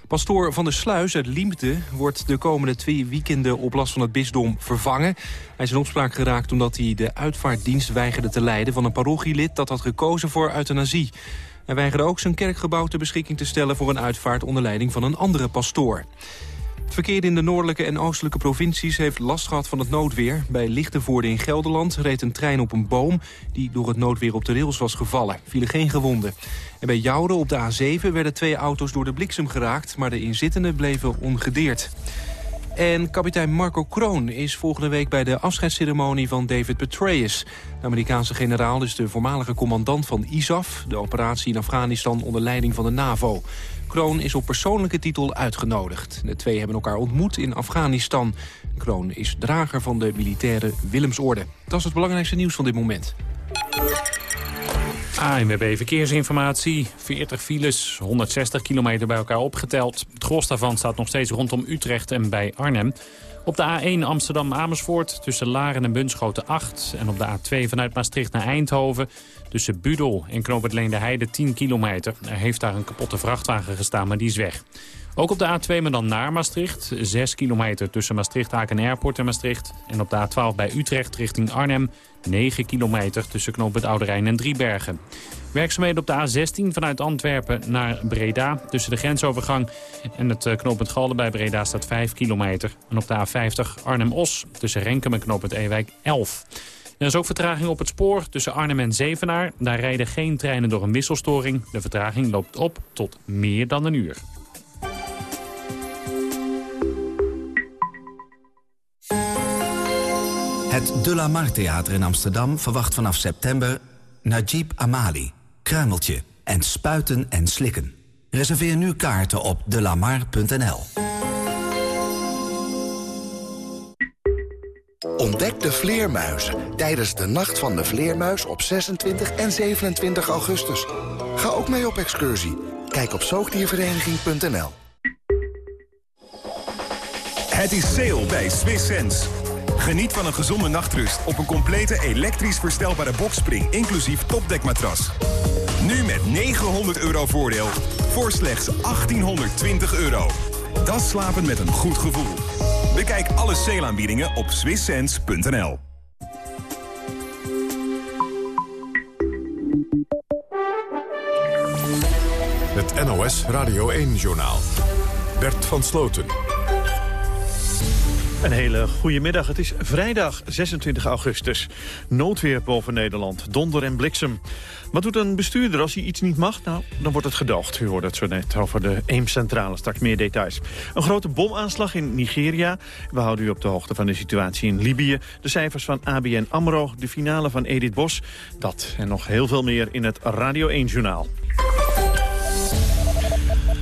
Pastoor van der Sluis uit Liemte wordt de komende twee weekenden op last van het bisdom vervangen. Hij is in opspraak geraakt omdat hij de uitvaartdienst weigerde te leiden van een parochielid dat had gekozen voor euthanasie. Hij weigerde ook zijn kerkgebouw ter beschikking te stellen voor een uitvaart onder leiding van een andere pastoor. Het verkeer in de noordelijke en oostelijke provincies heeft last gehad van het noodweer. Bij Lichtenvoorde in Gelderland reed een trein op een boom die door het noodweer op de rails was gevallen. Vielen geen gewonden. En bij Jouden op de A7 werden twee auto's door de bliksem geraakt, maar de inzittenden bleven ongedeerd. En kapitein Marco Kroon is volgende week bij de afscheidsceremonie van David Petraeus. De Amerikaanse generaal is de voormalige commandant van ISAF... de operatie in Afghanistan onder leiding van de NAVO. Kroon is op persoonlijke titel uitgenodigd. De twee hebben elkaar ontmoet in Afghanistan. Kroon is drager van de militaire Willemsorde. Dat is het belangrijkste nieuws van dit moment. ANWB Verkeersinformatie. 40 files, 160 kilometer bij elkaar opgeteld. Het gros daarvan staat nog steeds rondom Utrecht en bij Arnhem. Op de A1 Amsterdam-Amersfoort tussen Laren en Bunschoten 8. En op de A2 vanuit Maastricht naar Eindhoven tussen Budel en Knoop het Leende Heide 10 kilometer. Er heeft daar een kapotte vrachtwagen gestaan, maar die is weg. Ook op de A2, maar dan naar Maastricht. 6 kilometer tussen Maastricht-Aken Airport en Maastricht. En op de A12 bij Utrecht richting Arnhem. 9 kilometer tussen Knoop het Oude Rijn en Driebergen. Werkzaamheden op de A16 vanuit Antwerpen naar Breda. Tussen de grensovergang en het eh, knooppunt Galden bij Breda staat 5 kilometer. En op de A50 Arnhem-Os tussen Renkum en knooppunt Ewijk 11. Er is ook vertraging op het spoor tussen Arnhem en Zevenaar. Daar rijden geen treinen door een wisselstoring. De vertraging loopt op tot meer dan een uur. Het De La Mar Theater in Amsterdam verwacht vanaf september Najib Amali, Kruimeltje en Spuiten en Slikken. Reserveer nu kaarten op delamar.nl. Ontdek de vleermuizen tijdens de Nacht van de Vleermuis op 26 en 27 augustus. Ga ook mee op excursie. Kijk op zoogdiervereniging.nl. Het is sale bij Swiss Sense. Geniet van een gezonde nachtrust op een complete elektrisch verstelbare boxspring, inclusief topdekmatras. Nu met 900 euro voordeel voor slechts 1820 euro. Dat slapen met een goed gevoel. Bekijk alle sale op swisssense.nl. Het NOS Radio 1-journaal. Bert van Sloten. Een hele goede middag. Het is vrijdag 26 augustus. Noodweer boven Nederland, donder en bliksem. Wat doet een bestuurder als hij iets niet mag? Nou, dan wordt het gedoogd. U hoorde het zo net over de Eemscentrale. Straks meer details. Een grote bomaanslag in Nigeria. We houden u op de hoogte van de situatie in Libië. De cijfers van ABN AMRO, de finale van Edith Bos. Dat en nog heel veel meer in het Radio 1-journaal.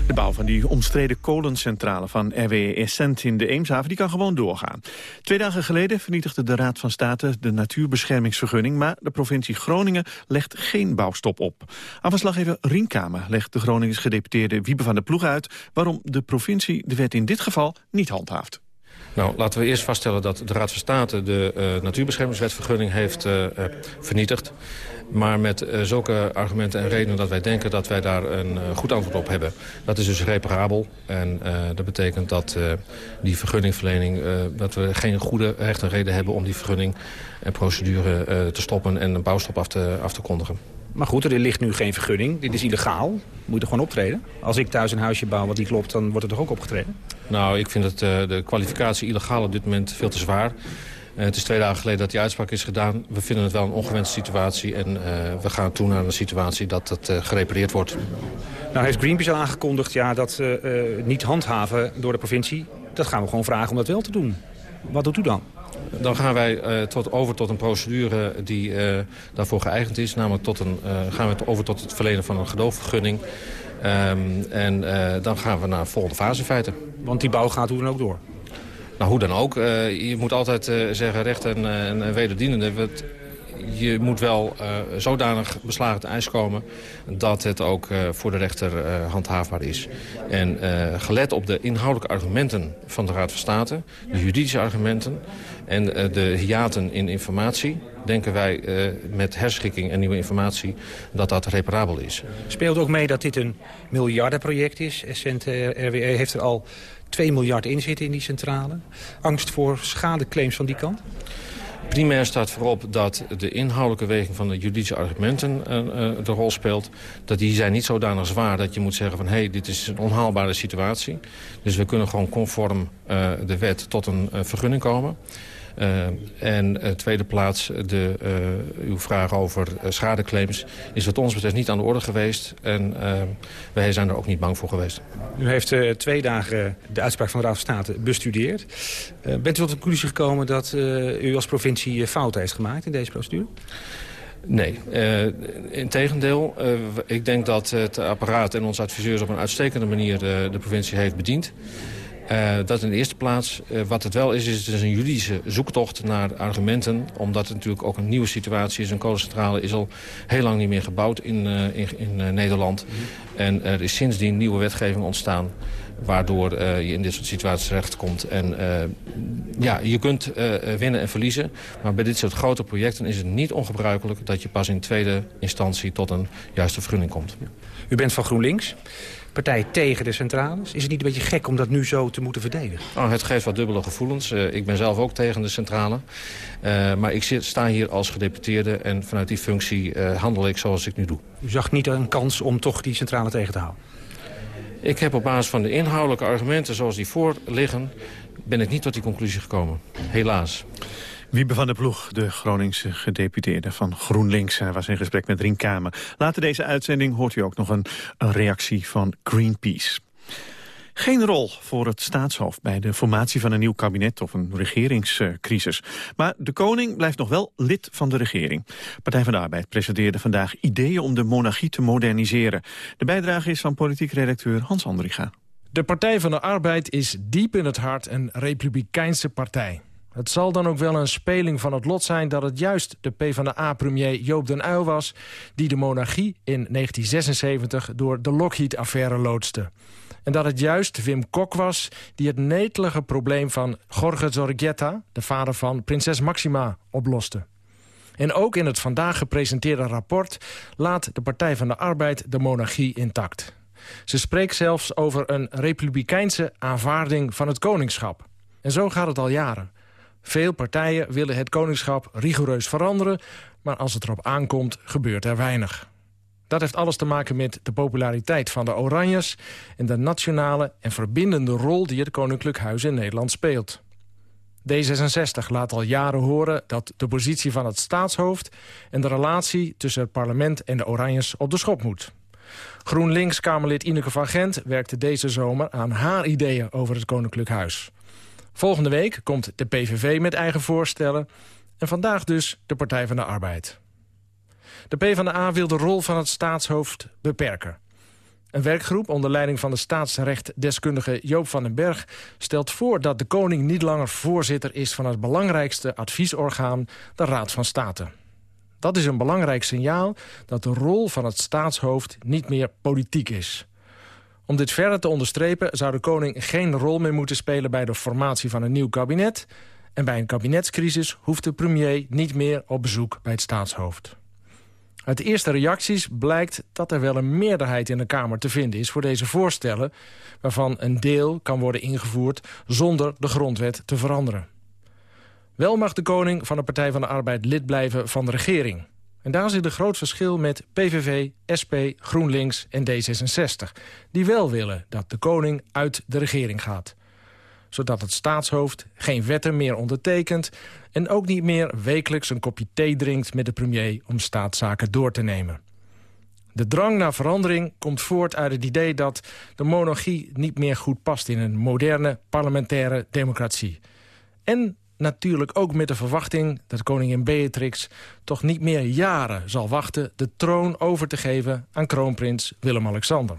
De bouw van die omstreden kolencentrale van RWE Essent in de Eemshaven die kan gewoon doorgaan. Twee dagen geleden vernietigde de Raad van State de natuurbeschermingsvergunning, maar de provincie Groningen legt geen bouwstop op. Aanverslaggever Rienkamer legt de Gronings gedeputeerde Wiebe van der Ploeg uit waarom de provincie de wet in dit geval niet handhaaft. Nou, laten we eerst vaststellen dat de Raad van State de uh, natuurbeschermingswetvergunning heeft uh, vernietigd. Maar met uh, zulke argumenten en redenen dat wij denken dat wij daar een uh, goed antwoord op hebben. Dat is dus reparabel. En uh, dat betekent dat die vergunningverlening, dat we geen goede recht en reden hebben om die vergunning en procedure te stoppen en een bouwstop af te, af te kondigen. Maar goed, er ligt nu geen vergunning. Dit is illegaal. Moet je er gewoon optreden? Als ik thuis een huisje bouw wat niet klopt, dan wordt er toch ook opgetreden? Nou, ik vind het, de kwalificatie illegaal op dit moment veel te zwaar. Uh, het is twee dagen geleden dat die uitspraak is gedaan. We vinden het wel een ongewenste situatie. En uh, we gaan toe naar een situatie dat het uh, gerepareerd wordt. Nou heeft Greenpeace al aangekondigd ja, dat niet handhaven door de provincie. Dat gaan we gewoon vragen om dat wel te doen. Wat doet u dan? Dan gaan wij tot, over tot een procedure die daarvoor geëigend is. Namelijk tot een, gaan we over tot het verlenen van een gedoogvergunning. Um, en dan gaan we naar de volgende fase in feite. Want die bouw gaat hoe dan ook door? Nou, hoe dan ook. Uh, je moet altijd uh, zeggen recht en, uh, en wederdienende. je moet wel zodanig beslagen te ijs komen... dat het ook voor de rechter handhaafbaar is. En gelet op de inhoudelijke argumenten van de Raad van State... de juridische argumenten en de hiaten in informatie... denken wij met herschikking en nieuwe informatie dat dat reparabel is. Speelt ook mee dat dit een miljardenproject is. Essent RWE heeft er al 2 miljard in zitten in die centrale. Angst voor schadeclaims van die kant? Primair staat voorop dat de inhoudelijke weging van de juridische argumenten uh, uh, de rol speelt. Dat die zijn niet zodanig zwaar dat je moet zeggen van... hé, hey, dit is een onhaalbare situatie. Dus we kunnen gewoon conform uh, de wet tot een vergunning komen. Uh, en uh, tweede plaats, de, uh, uw vraag over schadeclaims... is wat ons betreft niet aan de orde geweest. En wij zijn er ook niet bang voor geweest. U heeft twee dagen de uitspraak van de Raad van State bestudeerd. bent u tot de conclusie gekomen dat u als provincie fouten heeft gemaakt in deze procedure? Nee, uh, in tegendeel. Uh, ik denk dat het apparaat en onze adviseurs op een uitstekende manier uh, de provincie heeft bediend. Uh, dat in de eerste plaats. Uh, wat het wel is, is het is een juridische zoektocht naar argumenten. Omdat het natuurlijk ook een nieuwe situatie is. Een kolencentrale is al heel lang niet meer gebouwd in, uh, in, in Nederland. En er is sindsdien nieuwe wetgeving ontstaan waardoor je in dit soort situaties terechtkomt. En ja, je kunt winnen en verliezen. Maar bij dit soort grote projecten is het niet ongebruikelijk... dat je pas in tweede instantie tot een juiste vergunning komt. U bent van GroenLinks partij tegen de centrales. Is het niet een beetje gek om dat nu zo te moeten verdedigen? Oh, het geeft wat dubbele gevoelens. Uh, ik ben zelf ook tegen de centrale. Uh, maar ik zit, sta hier als gedeputeerde en vanuit die functie uh, handel ik zoals ik nu doe. U zag niet een kans om toch die centrale tegen te houden? Ik heb op basis van de inhoudelijke argumenten zoals die voor liggen... ben ik niet tot die conclusie gekomen. Helaas. Wiebe van der Ploeg, de Groningse gedeputeerde van GroenLinks... Hij was in gesprek met Rien Kamer. Later deze uitzending hoort u ook nog een, reactie van Greenpeace. Geen rol voor het staatshoofd bij de formatie van een nieuw kabinet of een regeringscrisis. Maar de koning blijft nog wel lid van de regering. Partij van de Arbeid presenteerde vandaag ideeën om de monarchie te moderniseren. De bijdrage is van politiek redacteur Hans Andriga. De Partij van de Arbeid is diep in het hart een republikeinse partij. Het zal dan ook wel een speling van het lot zijn dat het juist de PvdA-premier Joop den Uyl was... die de monarchie in 1976 door de Lockheed-affaire loodste. En dat het juist Wim Kok was die het netelige probleem van Jorge Zorregieta... de vader van prinses Maxima, oploste. En ook in het vandaag gepresenteerde rapport laat de Partij van de Arbeid de monarchie intact. Ze spreekt zelfs over een republikeinse aanvaarding van het koningschap. En zo gaat het al jaren. Veel partijen willen het koningschap rigoureus veranderen... maar als het erop aankomt, gebeurt er weinig. Dat heeft alles te maken met de populariteit van de Oranjes... en de nationale en verbindende rol die het Koninklijk Huis in Nederland speelt. D66 laat al jaren horen dat de positie van het staatshoofd... en de relatie tussen het parlement en de Oranjes op de schop moet. GroenLinks-Kamerlid Ineke van Gent werkte deze zomer aan haar ideeën over het Koninklijk Huis. Volgende week komt de PVV met eigen voorstellen... en vandaag dus de Partij van de Arbeid. De PvdA wil de rol van het staatshoofd beperken. Een werkgroep onder leiding van de staatsrechtdeskundige Joop van den Berg... stelt voor dat de koning niet langer voorzitter is... van het belangrijkste adviesorgaan, de Raad van State. Dat is een belangrijk signaal dat de rol van het staatshoofd niet meer politiek is. Om dit verder te onderstrepen zou de koning geen rol meer moeten spelen... bij de formatie van een nieuw kabinet. En bij een kabinetscrisis hoeft de premier niet meer op bezoek bij het staatshoofd. Uit de eerste reacties blijkt dat er wel een meerderheid in de Kamer te vinden is... voor deze voorstellen, waarvan een deel kan worden ingevoerd... zonder de grondwet te veranderen. Wel mag de koning van de Partij van de Arbeid lid blijven van de regering... En daar zit een groot verschil met PVV, SP, GroenLinks en D66... die wel willen dat de koning uit de regering gaat. Zodat het staatshoofd geen wetten meer ondertekent... en ook niet meer wekelijks een kopje thee drinkt met de premier... om staatszaken door te nemen. De drang naar verandering komt voort uit het idee dat de monarchie niet meer goed past in een moderne parlementaire democratie. En natuurlijk ook met de verwachting dat koningin Beatrix... toch niet meer jaren zal wachten de troon over te geven aan kroonprins Willem-Alexander.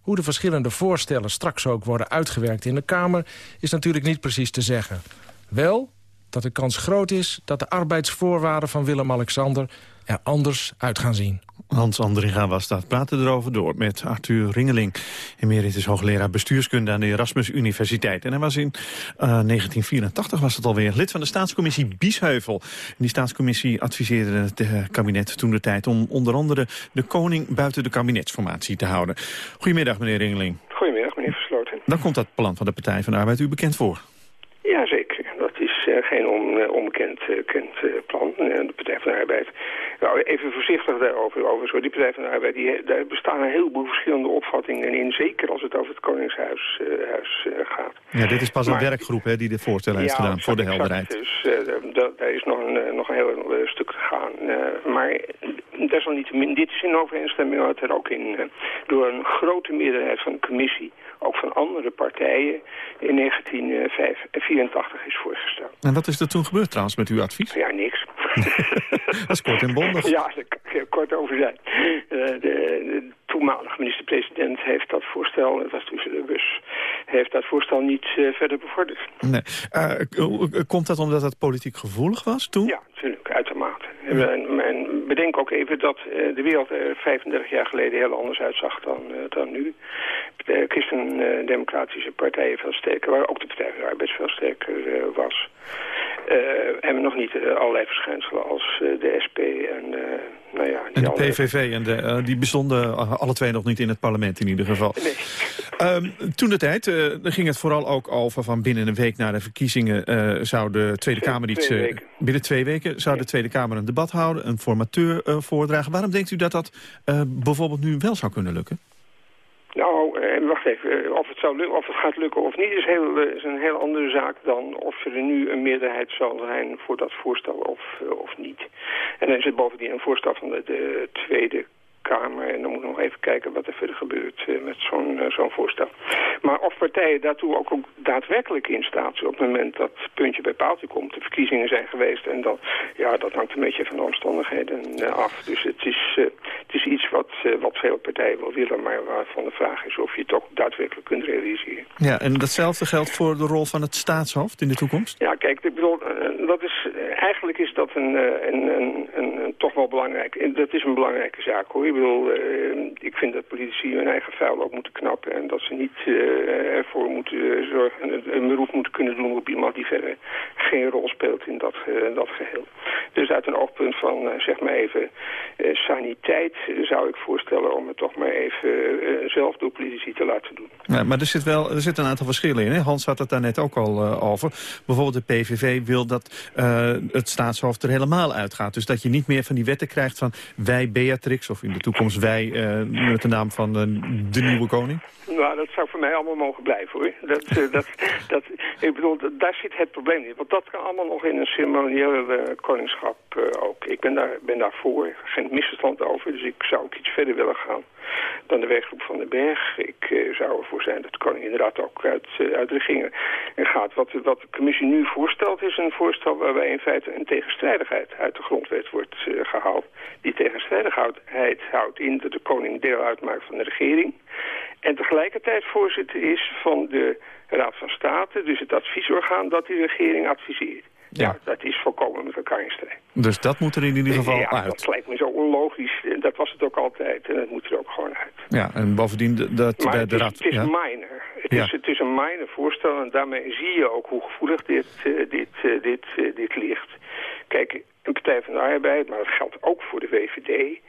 Hoe de verschillende voorstellen straks ook worden uitgewerkt in de Kamer... is natuurlijk niet precies te zeggen. Wel dat de kans groot is... dat de arbeidsvoorwaarden van Willem-Alexander er anders uit gaan zien. Hans Andringa was dat. Praten erover door met Arthur Ringeling. Emeritus hoogleraar bestuurskunde aan de Erasmus Universiteit. En hij was in uh, 1984 was het alweer lid van de staatscommissie Biesheuvel. En die staatscommissie adviseerde het uh, kabinet toen de tijd... om onder andere de koning buiten de kabinetsformatie te houden. Goedemiddag, meneer Ringeling. Goedemiddag, meneer Versloten. Dan komt dat plan van de Partij van de Arbeid u bekend voor. Jazeker, geen on, onbekend kent, plan. de Partij van de Arbeid nou, even voorzichtig daarover. Over, zo. Die Partij van de Arbeid, die, daar bestaan een heleboel verschillende opvattingen in. Zeker als het over het Koningshuis huis, gaat. Ja, dit is pas maar, een werkgroep hè, die de voorstellen heeft ja, gedaan voor de helderheid. Dus uh, daar is nog een, nog een heel stuk te gaan. maar desalniettemin, dit is in overeenstemming met er ook in door een grote meerderheid van de commissie ook van andere partijen in 1984 is voorgesteld. En wat is er toen gebeurd trouwens met uw advies? Ja, niks. dat is kort en bondig. Ja, daar kan ik kort over zijn. Uh, de, de toenmalige minister-president heeft dat voorstel, dat was tussen de bus, heeft dat voorstel niet uh, verder bevorderd. Nee. Uh, komt dat omdat het politiek gevoelig was toen? Ja, natuurlijk, uitermate. En, en bedenk ook even dat de wereld er 35 jaar geleden heel anders uitzag dan, dan nu. De christen-democratische partijen veel sterker, waar ook de Partij van de Arbeid veel sterker was. Uh, hebben nog niet uh, allerlei verschijnselen als uh, de SP en, nou ja, en de PVV. En de, die bestonden alle twee nog niet in het parlement in ieder geval. Nee. Um, toen de tijd ging het vooral ook over van binnen een week na de verkiezingen... zou de Tweede Kamer iets... Binnen twee weken zou de Tweede Kamer een debat houden, een formateur voordragen. Waarom denkt u dat dat bijvoorbeeld nu wel zou kunnen lukken? Nou, eh, wacht even. Of het, zou of het gaat lukken of niet is, heel, is een heel andere zaak dan of er nu een meerderheid zal zijn voor dat voorstel of, of niet. En dan is het bovendien een voorstel van de, de Tweede Kamer. En dan moet ik nog even kijken wat er verder gebeurt uh, met zo'n uh, zo'n voorstel. Maar of partijen daartoe ook, ook daadwerkelijk in staat zijn op het moment dat het puntje bij paaltje komt. De verkiezingen zijn geweest en dat, ja, dat hangt een beetje van de omstandigheden uh, af. Dus het is, het is iets wat, wat veel partijen wel willen, maar waarvan de vraag is of je het ook daadwerkelijk kunt realiseren. Ja, en datzelfde geldt voor de rol van het staatshoofd in de toekomst? Ja, kijk, ik bedoel, dat is, eigenlijk is dat een, een, een, een toch wel belangrijk, dat is een belangrijke zaak hoor. Uh, ik vind dat politici hun eigen vuil ook moeten knappen. En dat ze niet uh, ervoor moeten zorgen, een, beroep moeten kunnen doen op iemand die verder geen rol speelt in dat, uh, dat geheel. Dus uit een oogpunt van, zeg maar even, saniteit zou ik voorstellen om het toch maar even zelf door politici te laten doen. Ja, maar er zit wel er zit een aantal verschillen in. Hè? Hans had het daar net ook al over. Bijvoorbeeld de PVV wil dat het staatshoofd er helemaal uitgaat. Dus dat je niet meer van die wetten krijgt van wij Beatrix of in toekomst wij uh, met de naam van uh, de nieuwe koning? Nou, dat zou voor mij allemaal mogen blijven, hoor. Dat, uh, dat, dat, ik bedoel, daar zit het probleem niet. Want dat kan allemaal nog in een ceremonieel koningschap ook. Ik ben daar, ben daar voor, geen misverstand over. Dus ik zou ook iets verder willen gaan dan de werkgroep van den Berg. Ik zou ervoor zijn dat de koning inderdaad ook uit, uit de regering gaat. Wat, wat de commissie nu voorstelt is een voorstel waarbij in feite een tegenstrijdigheid uit de grondwet wordt gehaald. Die tegenstrijdigheid houdt in dat de koning deel uitmaakt van de regering. En tegelijkertijd voorzitter is van de Raad van State, dus het adviesorgaan dat die regering adviseert. Ja. ja. dat is volkomen met elkaar in strijd. Dus dat moet er in ieder geval ja, uit? dat lijkt me zo onlogisch. Dat was het ook altijd en dat moet er ook gewoon uit. Ja, en bovendien dat maar bij het de is, raad... het is ja. minor. Het, Ja. is, het is een minor voorstel en daarmee zie je ook hoe gevoelig dit, uh, dit, uh, dit, uh, dit ligt. Kijk, een Partij van de Arbeid, maar dat geldt ook voor de VVD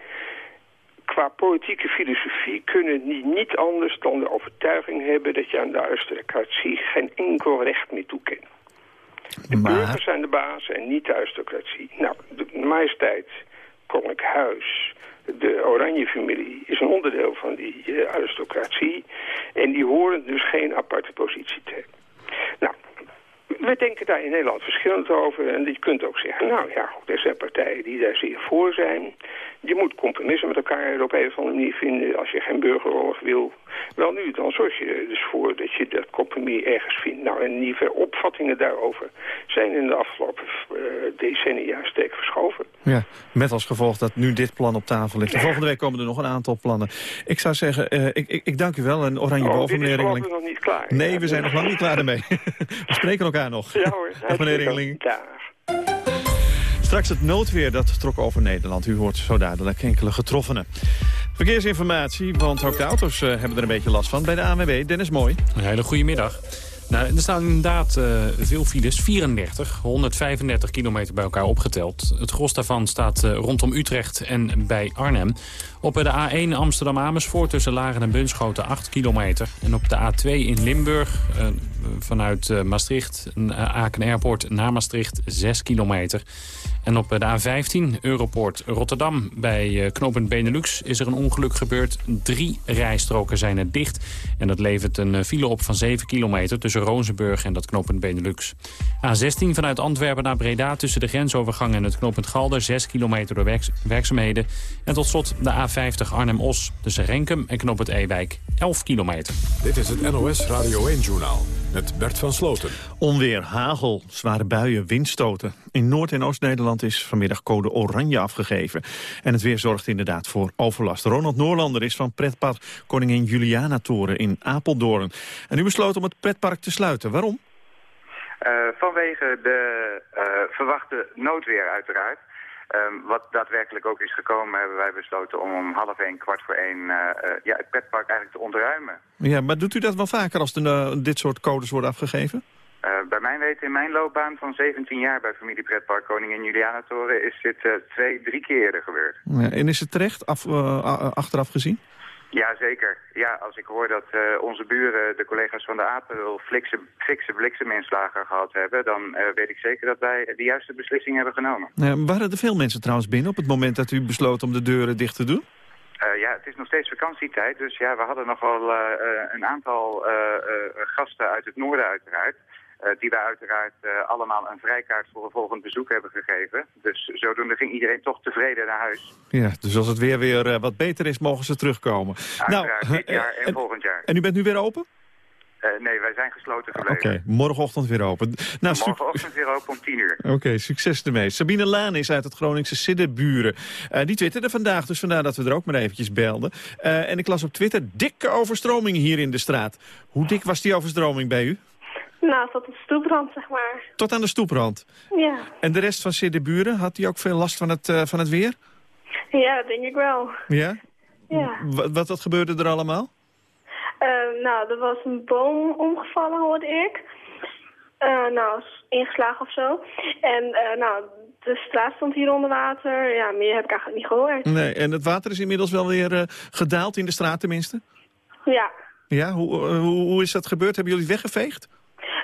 qua politieke filosofie kunnen die niet anders dan de overtuiging hebben dat je aan de aristocratie geen enkel recht meer toekent. De Maar- burgers zijn de baas en niet de aristocratie. Nou, de majesteit, koninklijk huis, de Oranje-familie is een onderdeel van die eh, aristocratie. En die horen dus geen aparte positie te hebben. Nou, we denken daar in Nederland verschillend over. En je kunt ook zeggen, nou ja, er zijn partijen die daar zeer voor zijn. Je moet compromissen met elkaar op een of andere manier vinden. Als je geen burgeroorlog wil, wel nu, dan zorg je er dus voor dat je dat compromis ergens vindt. Nou, en die opvattingen daarover zijn in de afgelopen eh, decennia sterk verschoven. Ja, met als gevolg dat nu dit plan op tafel ligt. En volgende week komen er nog een aantal plannen. Ik zou zeggen, eh, ik, ik, ik dank u wel. En oranje Oh, boven, meneer Ringeling. ik nog niet klaar. Nee, we zijn nog lang niet klaar ermee. we spreken elkaar nog. Ja hoor. Dag meneer Ringeling. Dag. Straks het noodweer dat trok over Nederland. U hoort zo dadelijk enkele getroffenen. Verkeersinformatie, want ook de auto's eh, hebben er een beetje last van. Bij de ANWB, Dennis Mooi. Een hele goede middag. Nou, er staan inderdaad eh, veel files, 34, 135 kilometer bij elkaar opgeteld. Het gros daarvan staat eh, rondom Utrecht en bij Arnhem. Op de A1 Amsterdam-Amersfoort tussen Laren en Bunschoten 8 kilometer. En op de A2 in Limburg vanuit eh, Maastricht, uh, Aken Airport naar Maastricht 6 kilometer. En op de A15 Europoort Rotterdam bij uh, knooppunt Benelux is er een ongeluk gebeurd. Drie rijstroken zijn er dicht. En dat levert een file op van 7 kilometer tussen Rozenburg en dat knooppunt Benelux. A16 vanuit Antwerpen naar Breda tussen de grensovergang en het knooppunt Galder 6 kilometer door werkzaamheden. En tot slot de A50 Arnhem-Os tussen Renkum en knooppunt Ewijk 11 kilometer. Dit is het NOS Radio 1-journaal met Bert van Sloten. Onweer, hagel, zware buien, windstoten. In Noord- en Oost-Nederland is vanmiddag code oranje afgegeven. En het weer zorgt inderdaad voor overlast. Ronald Noorlander is van pretpark Koningin Juliana Toren in Apeldoorn. En u besloot om het pretpark te sluiten. Waarom? Uh, vanwege de uh, verwachte noodweer uiteraard. Um, wat daadwerkelijk ook is gekomen, hebben wij besloten om om half één, kwart voor één, uh, uh, ja, het pretpark eigenlijk te ontruimen. Ja, maar doet u dat wel vaker als er uh, dit soort codes worden afgegeven? bij mijn weten, in mijn loopbaan van 17 jaar bij familie Pretpark Koningin Juliana Toren, is dit twee, drie keren gebeurd. Ja, en is het terecht, af, achteraf gezien? Ja, zeker. Ja, als ik hoor dat uh, onze buren, de collega's van de Apel, fikse, fikse blikseminslagen gehad hebben... dan uh, weet ik zeker dat wij de juiste beslissing hebben genomen. Ja, waren er veel mensen trouwens binnen op het moment dat u besloot om de deuren dicht te doen? Uh, ja, het is nog steeds vakantietijd, dus ja, we hadden nog wel een aantal gasten uit het noorden uiteraard... Uh, die wij uiteraard uh, allemaal een vrijkaart voor een volgend bezoek hebben gegeven. Dus zodoende ging iedereen toch tevreden naar huis. Ja, dus als het weer weer uh, wat beter is, mogen ze terugkomen. Uiteraard, nou, dit jaar en, en, volgend jaar. En u bent nu weer open? nee, wij zijn gesloten gebleven. Oké, okay, morgenochtend weer open. Nou, morgenochtend weer open om 10 uur. Oké, okay, succes ermee. Sabine Laan is uit het Groningse Siddeburen. die twitterde vandaag, dus vandaar dat we er ook maar eventjes belden. en ik las op Twitter, dikke overstroming hier in de straat. Hoe dik was die overstroming bij u? Nou, tot de stoeprand, zeg maar. Tot aan de stoeprand? Ja. En de rest van Siddeburen, had die ook veel last van het, uh, van het weer? Ja, dat denk ik wel. Ja? Ja. Wat, wat, wat gebeurde er allemaal? Uh, nou, er was een boom omgevallen, hoorde ik. Uh, nou, ingeslagen of zo. En nou, de straat stond hier onder water. Ja, meer heb ik eigenlijk niet gehoord. Nee, en het water is inmiddels wel weer gedaald in de straat tenminste? Ja. Ja, hoe, hoe, hoe is dat gebeurd? Hebben jullie het weggeveegd?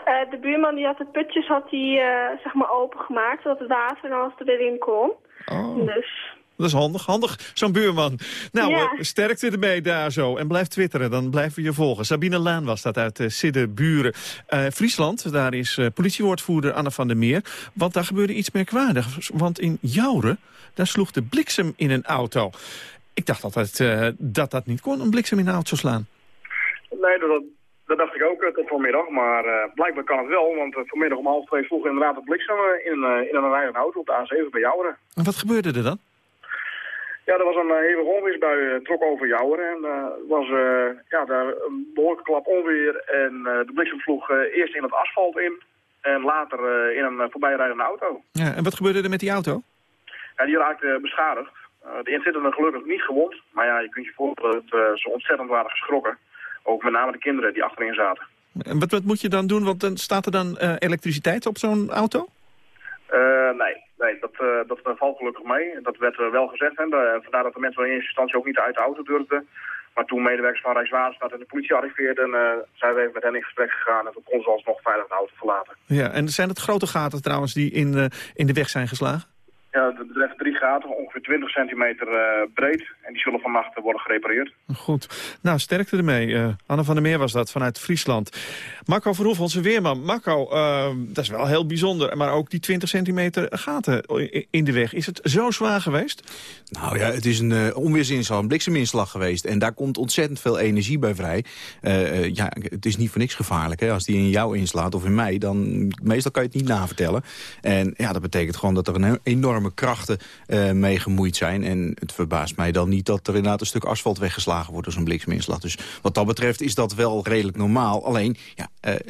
Uh, de buurman die had de putjes had die, uh, zeg maar opengemaakt, zodat het water en alles er weer in kon. Oh. Dus... Dat is handig, handig, zo'n buurman. Nou, ja. uh, sterkte ermee daar zo. En blijf twitteren, dan blijven we je volgen. Sabine Laan was dat uit Siddeburen. Uh, Friesland, daar is politiewoordvoerder Anne van der Meer. Want daar gebeurde iets merkwaardigs. Want in Jouren, daar sloeg de bliksem in een auto. Ik dacht altijd dat dat niet kon, een bliksem in een auto slaan. Nee, dat, dat dacht ik ook uh, tot vanmiddag, maar uh, blijkbaar kan het wel. Want uh, vanmiddag om half twee vroeg inderdaad het bliksem in, in een rijdende auto op de A7 bij Jouweren. En wat gebeurde er dan? Ja, er was een hevige onweersbui, trok over Jouweren. En was ja, daar een behoorlijke klap onweer. En de bliksem sloeg eerst in het asfalt in. En later in een voorbijrijdende auto. Ja, en wat gebeurde er met die auto? Ja, die raakte beschadigd. de inzittenden gelukkig niet gewond. Maar ja, je kunt je voorstellen dat ze ontzettend waren geschrokken. Ook met name de kinderen die achterin zaten. En wat, wat moet je dan doen? Want dan staat er dan uh, elektriciteit op zo'n auto? Uh, nee, nee dat, uh, dat valt gelukkig mee. Dat werd wel gezegd. Hè. De, vandaar dat de mensen in eerste instantie ook niet uit de auto durfden. Maar toen medewerkers van Rijkswaterstaat en de politie arriveerden... zijn we even met hen in gesprek gegaan en toen konden ze alsnog veilig de auto verlaten. Ja, en zijn het grote gaten trouwens die in, in de weg zijn geslagen? Ja, het betreft drie gaten, ongeveer 20 centimeter uh, breed. En die zullen vannacht worden gerepareerd. Goed. Nou, sterkte ermee. Uh, Anne van der Meer was dat, vanuit Friesland. Marco Verhoef, onze weerman. Marco, uh, dat is wel heel bijzonder. Maar ook die 20 centimeter gaten in de weg. Is het zo zwaar geweest? Nou ja, het is een uh, onweersinslag, een blikseminslag geweest. En daar komt ontzettend veel energie bij vrij. ja, het is niet voor niks gevaarlijk. Hè? Als die in jou inslaat of in mij, dan meestal kan je het niet navertellen. En ja, dat betekent gewoon dat er een enorm enorme krachten uh, mee gemoeid zijn. En het verbaast mij dan niet dat er inderdaad een stuk asfalt weggeslagen wordt door zo'n blikseminslag. Dus wat dat betreft is dat wel redelijk normaal. Alleen, ja,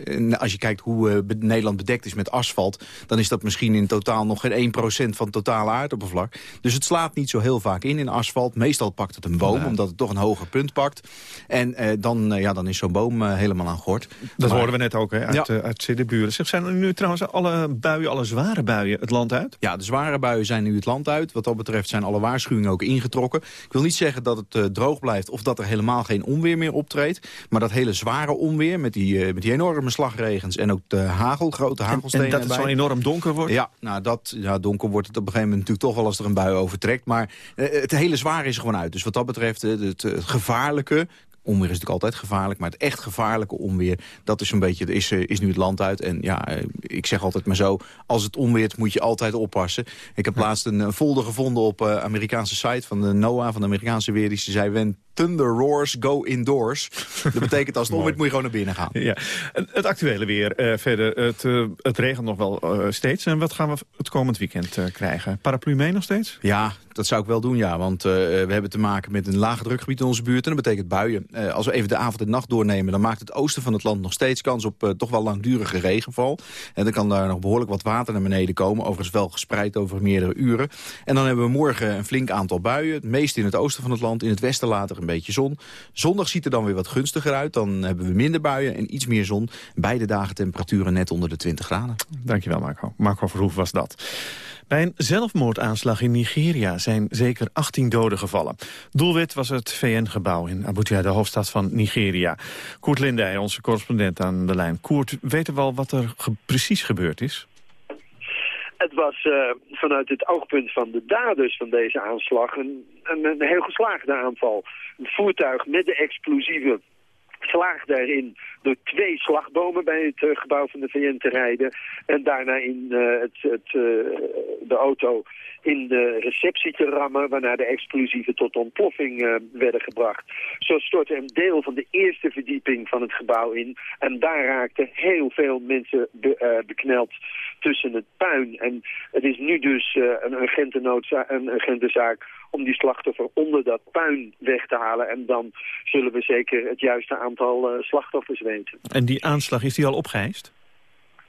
uh, als je kijkt hoe uh, Nederland bedekt is met asfalt... dan is dat misschien in totaal nog geen 1% van het totale aardoppervlak. Dus het slaat niet zo heel vaak in in asfalt. Meestal pakt het een boom, omdat het toch een hoger punt pakt. En dan, ja, dan is zo'n boom helemaal aan gort. Dat hoorden we net ook hè, uit, ja. uit Siddeburen. Zeg, zijn er nu trouwens alle buien, alle zware buien het land uit? Ja, de zware buien zijn nu het land uit. Wat dat betreft zijn alle waarschuwingen ook ingetrokken. Ik wil niet zeggen dat het uh, droog blijft of dat er helemaal geen onweer meer optreedt. Maar dat hele zware onweer met die, uh, met die enorme slagregens en ook de hagel, grote hagelstenen En, en dat het zo enorm donker wordt? Ja, nou dat, ja, donker wordt het op een gegeven moment natuurlijk toch wel als er een bui overtrekt. Maar uh, het hele zware is er gewoon uit. Dus wat dat betreft, het, het gevaarlijke Onweer is natuurlijk altijd gevaarlijk, maar het echt gevaarlijke onweer... dat is een beetje, is, is nu het land uit. En ja, ik zeg altijd maar zo, als het onweert moet je altijd oppassen. Ik heb ja. laatst een folder gevonden op uh, Amerikaanse site van de NOAA... van de Amerikaanse weer, die zei... When thunder roars, go indoors. Dat betekent als het onweert moet je gewoon naar binnen gaan. Ja. Het actuele weer uh, verder. Het, uh, het regent nog wel uh, steeds. En wat gaan we het komend weekend krijgen? Paraplu mee nog steeds? Ja, dat zou ik wel doen, ja. Want we hebben te maken met een lage drukgebied in onze buurt. En dat betekent buien. als we even de avond en nacht doornemen... dan maakt het oosten van het land nog steeds kans op toch wel langdurige regenval. En dan kan daar nog behoorlijk wat water naar beneden komen. Overigens wel gespreid over meerdere uren. En dan hebben we morgen een flink aantal buien. Het meeste in het oosten van het land. In het westen later een beetje zon. Zondag ziet er dan weer wat gunstiger uit. Dan hebben we minder buien en iets meer zon. Beide dagen temperaturen net onder de 20 graden. Dankjewel Marco. Marco Verhoef was dat. Bij een zelfmoordaanslag in Nigeria zijn zeker 18 doden gevallen. Doelwit was het VN-gebouw in Abuja, de hoofdstad van Nigeria. Koert Lindij, onze correspondent aan de lijn. Koert, weten we al wat er precies gebeurd is? Het was uh, vanuit het oogpunt van de daders van deze aanslag een, een, een heel geslaagde aanval. Een voertuig met de explosieven slaagde erin door twee slagbomen bij het uh, gebouw van de VN te rijden. En daarna in uh, het, het, uh, de auto in de receptie te rammen... waarna de explosieven tot ontploffing werden gebracht. Zo stortte een deel van de eerste verdieping van het gebouw in. En daar raakten heel veel mensen be, bekneld tussen het puin. En het is nu dus een, agentennoodzaak, een om die slachtoffer onder dat puin weg te halen. En dan zullen we zeker het juiste aantal slachtoffers weten. En die aanslag, is die al opgeëist?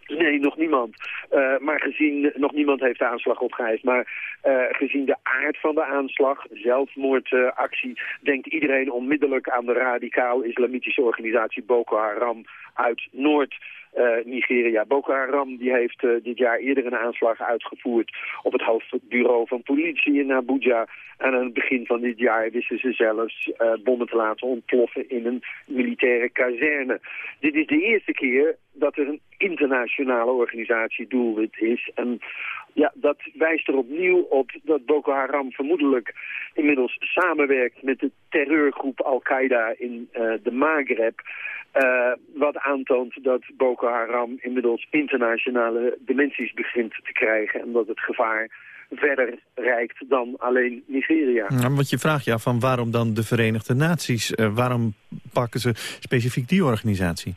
Nee, nog niemand. Uh, maar gezien, nog niemand heeft de aanslag opgeëist. Maar uh, gezien de aard van de aanslag, zelfmoordactie, uh, denkt iedereen onmiddellijk aan de radicaal-islamitische organisatie Boko Haram uit Noord- uh, Nigeria. Boko Haram die heeft uh, dit jaar eerder een aanslag uitgevoerd op het hoofdbureau van politie in Abuja. En aan het begin van dit jaar wisten ze zelfs uh, bommen te laten ontploffen in een militaire kazerne. Dit is de eerste keer dat er een internationale organisatie doelwit is. En ja, dat wijst er opnieuw op dat Boko Haram vermoedelijk inmiddels samenwerkt met de terreurgroep Al-Qaeda in uh, de Maghreb. Uh, wat aantoont dat Boko Haram inmiddels internationale dimensies begint te krijgen. En dat het gevaar verder reikt dan alleen Nigeria. Ja, want je vraagt je af van waarom dan de Verenigde Naties? Uh, waarom pakken ze specifiek die organisatie?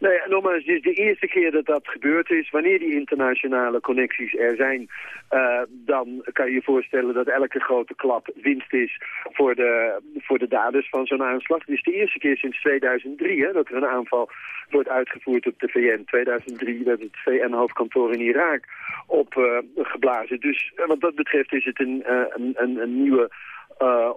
Nou nogmaals, het is de eerste keer dat dat gebeurd is. Wanneer die internationale connecties er zijn, uh, dan kan je je voorstellen dat elke grote klap winst is voor de, voor de daders van zo'n aanslag. Het is de eerste keer sinds 2003 hè, dat er een aanval wordt uitgevoerd op de VN. 2003 werd het VN-hoofdkantoor in Irak opgeblazen. Uh, dus wat dat betreft is het een, een, een, een nieuwe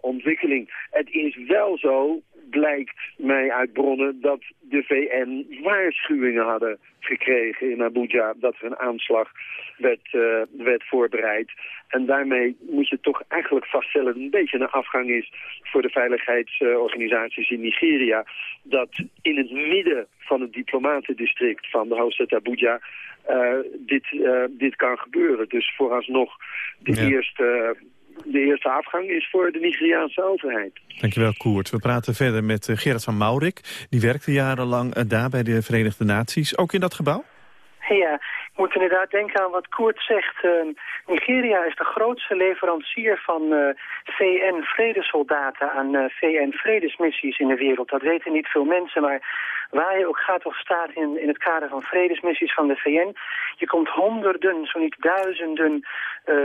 ontwikkeling. Het is wel zo, blijkt mij uit bronnen, dat de VN waarschuwingen hadden gekregen in Abuja dat er een aanslag werd, uh, werd voorbereid. En daarmee moet je toch eigenlijk vaststellen dat het een beetje een afgang is voor de veiligheidsorganisaties in Nigeria. Dat in het midden van het diplomatendistrict van de hoofdstad Abuja uh, dit, uh, dit kan gebeuren. Dus vooralsnog de ja. eerste de eerste afgang is voor de Nigeriaanse overheid. Dankjewel, Koert. We praten verder met Gerard van Maurik. Die werkte jarenlang daar bij de Verenigde Naties. Ook in dat gebouw? Ik moet inderdaad denken aan wat Koert zegt. Uh, Nigeria is de grootste leverancier van uh, VN-vredesoldaten aan uh, VN-vredesmissies in de wereld. Dat weten niet veel mensen, maar waar je ook gaat of staat in, in het kader van vredesmissies van de VN... je komt honderden, zo niet duizenden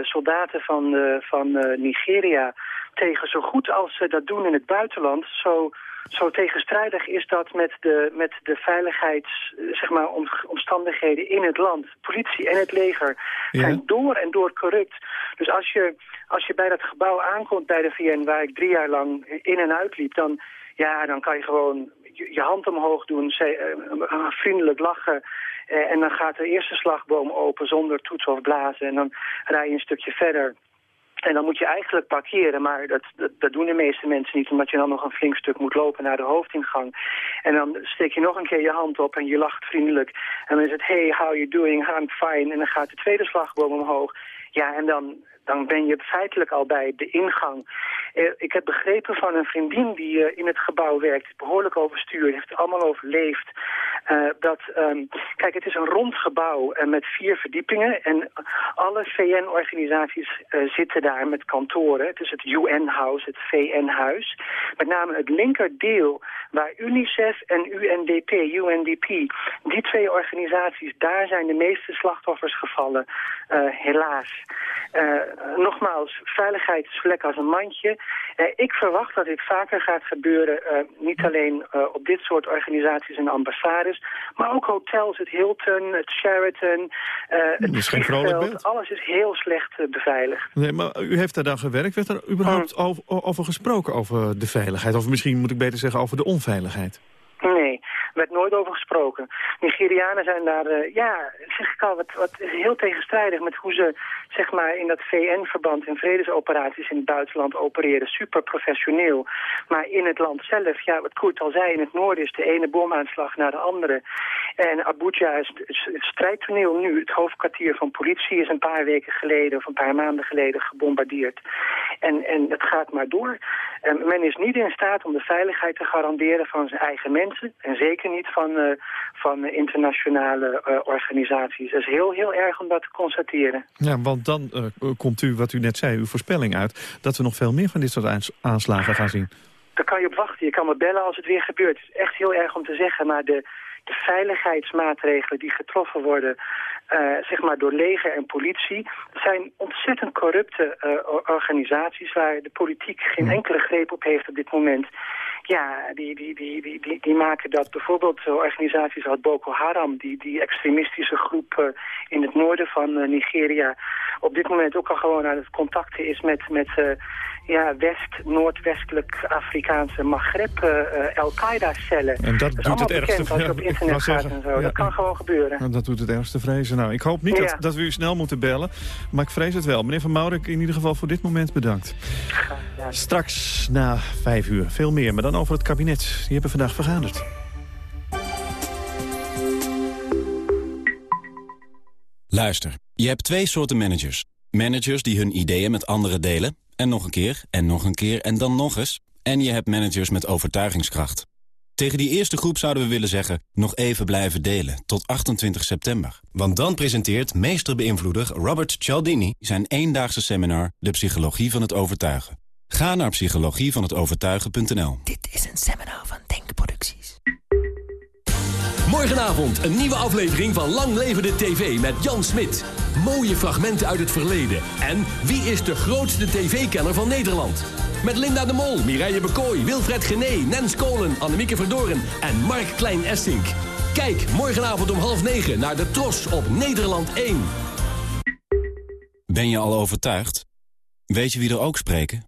soldaten van, van Nigeria tegen zo goed als ze dat doen in het buitenland... zo zo tegenstrijdig is dat met de, met de veiligheids, zeg maar, omstandigheden in het land. Politie en het leger zijn door en door corrupt. Dus als je, als je bij dat gebouw aankomt bij de VN, waar ik drie jaar lang in en uit liep, dan, ja, dan kan je gewoon je, je hand omhoog doen, uh, vriendelijk lachen. Uh, en dan gaat de eerste slagboom open zonder toetsen of blazen. En dan rij je een stukje verder. En dan moet je eigenlijk parkeren, maar dat, dat, doen de meeste mensen niet... omdat je dan nog een flink stuk moet lopen naar de hoofdingang. En dan steek je nog een keer je hand op en je lacht vriendelijk. En dan is het, hey, how you doing? I'm fine. En dan gaat de tweede slagboom omhoog. Ja, en dan, dan ben je feitelijk al bij de ingang. Eh, ik heb begrepen van een vriendin die uh, in het gebouw werkt, behoorlijk overstuur, heeft het allemaal overleefd. Uh, dat, um, kijk, het is een rond gebouw met vier verdiepingen en alle VN-organisaties zitten daar met kantoren. Het is het UN-huis, het VN-huis. Met name het linkerdeel waar UNICEF en UNDP, UNDP, die twee organisaties, daar zijn de meeste slachtoffers gevallen, helaas. Nogmaals, veiligheid is vlek als een mandje. Uh, ik verwacht dat dit vaker gaat gebeuren, uh, niet alleen uh, op dit soort organisaties en ambassades, maar ook hotels, het Hilton, het Sheraton, het is geen vrolijk beeld. Alles is heel slecht beveiligd. Nee, maar u heeft daar dan gewerkt. Werd er überhaupt hmm. over, over gesproken over de veiligheid? Of misschien moet ik beter zeggen over de onveiligheid? Nee, werd nooit over gesproken. Nigerianen zijn daar, uh, ja, zeg ik al, wat, wat heel tegenstrijdig met hoe ze zeg maar, in dat VN-verband in vredesoperaties in het buitenland opereren. Super professioneel. Maar in het land zelf, ja, wat Koert al zei, in het noorden is de ene bomaanslag naar de andere. En Abuja is het strijdtoneel nu. Het hoofdkwartier van politie is een paar weken geleden of een paar maanden geleden gebombardeerd. En, en het gaat maar door. En men is niet in staat om de veiligheid te garanderen van zijn eigen mensen. En zeker niet van, uh, van internationale uh, organisaties. Dat is heel, heel erg om dat te constateren. Ja, want dan uh, komt u, wat u net zei, uw voorspelling uit... dat we nog veel meer van dit soort aanslagen gaan zien. Daar kan je op wachten. Je kan me bellen als het weer gebeurt. Het is echt heel erg om te zeggen, maar de, de veiligheidsmaatregelen die getroffen worden... Uh, zeg maar door leger en politie. zijn ontzettend corrupte uh, organisaties waar de politiek geen enkele greep op heeft op dit moment. Ja, die, die, die, die, die, die maken dat bijvoorbeeld organisaties als Boko Haram, die, die extremistische groep uh, in het noorden van Nigeria, op dit moment ook al gewoon aan het contacten is met, met ja, west, noordwestelijk Afrikaanse Maghreb, Al-Qaeda-cellen. En dat, doet het ergste als je op internet gaat en zo. dat kan gewoon gebeuren. En dat doet het ergste vrezen. Nou, ik hoop niet dat, dat we u snel moeten bellen, maar ik vrees het wel. Meneer Van Maurik, in ieder geval voor dit moment bedankt. Straks na vijf uur veel meer, maar dan over het kabinet. Die hebben vandaag vergaderd. Luister, je hebt twee soorten managers. Managers die hun ideeën met anderen delen en nog een keer, en nog een keer, en dan nog eens. En je hebt managers met overtuigingskracht. Tegen die eerste groep zouden we willen zeggen... nog even blijven delen, tot 28 september. Want dan presenteert meesterbeïnvloeder Robert Cialdini... zijn eendaagse seminar De Psychologie van het Overtuigen. Ga naar psychologievanhetovertuigen.nl Dit is een seminar van Denkproducties. Morgenavond een nieuwe aflevering van Lang Levende TV met Jan Smit. Mooie fragmenten uit het verleden. En wie is de grootste tv-kenner van Nederland? Met Linda de Mol, Mireille Bekooi, Wilfred Gené, Nens Kolen, Annemieke Verdoren en Mark Klein-Essink. Kijk morgenavond om half negen naar de Tros op Nederland 1. Ben je al overtuigd? Weet je wie er ook spreken?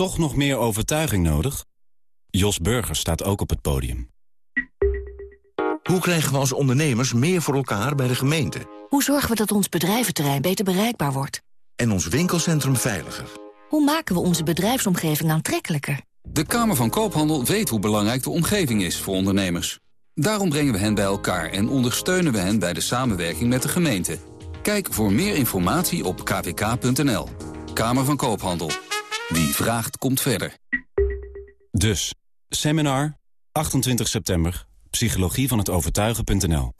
Toch nog meer overtuiging nodig? Jos Burger staat ook op het podium. Hoe krijgen we als ondernemers meer voor elkaar bij de gemeente? Hoe zorgen we dat ons bedrijventerrein beter bereikbaar wordt? En ons winkelcentrum veiliger. Hoe maken we onze bedrijfsomgeving aantrekkelijker? De Kamer van Koophandel weet hoe belangrijk de omgeving is voor ondernemers. Daarom brengen we hen bij elkaar en ondersteunen we hen bij de samenwerking met de gemeente. Kijk voor meer informatie op kvk.nl. Kamer van Koophandel. Wie vraagt, komt verder. Dus, seminar, 28 september, psychologie van het overtuigen.nl.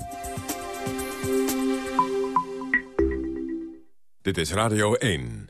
Dit is Radio 1.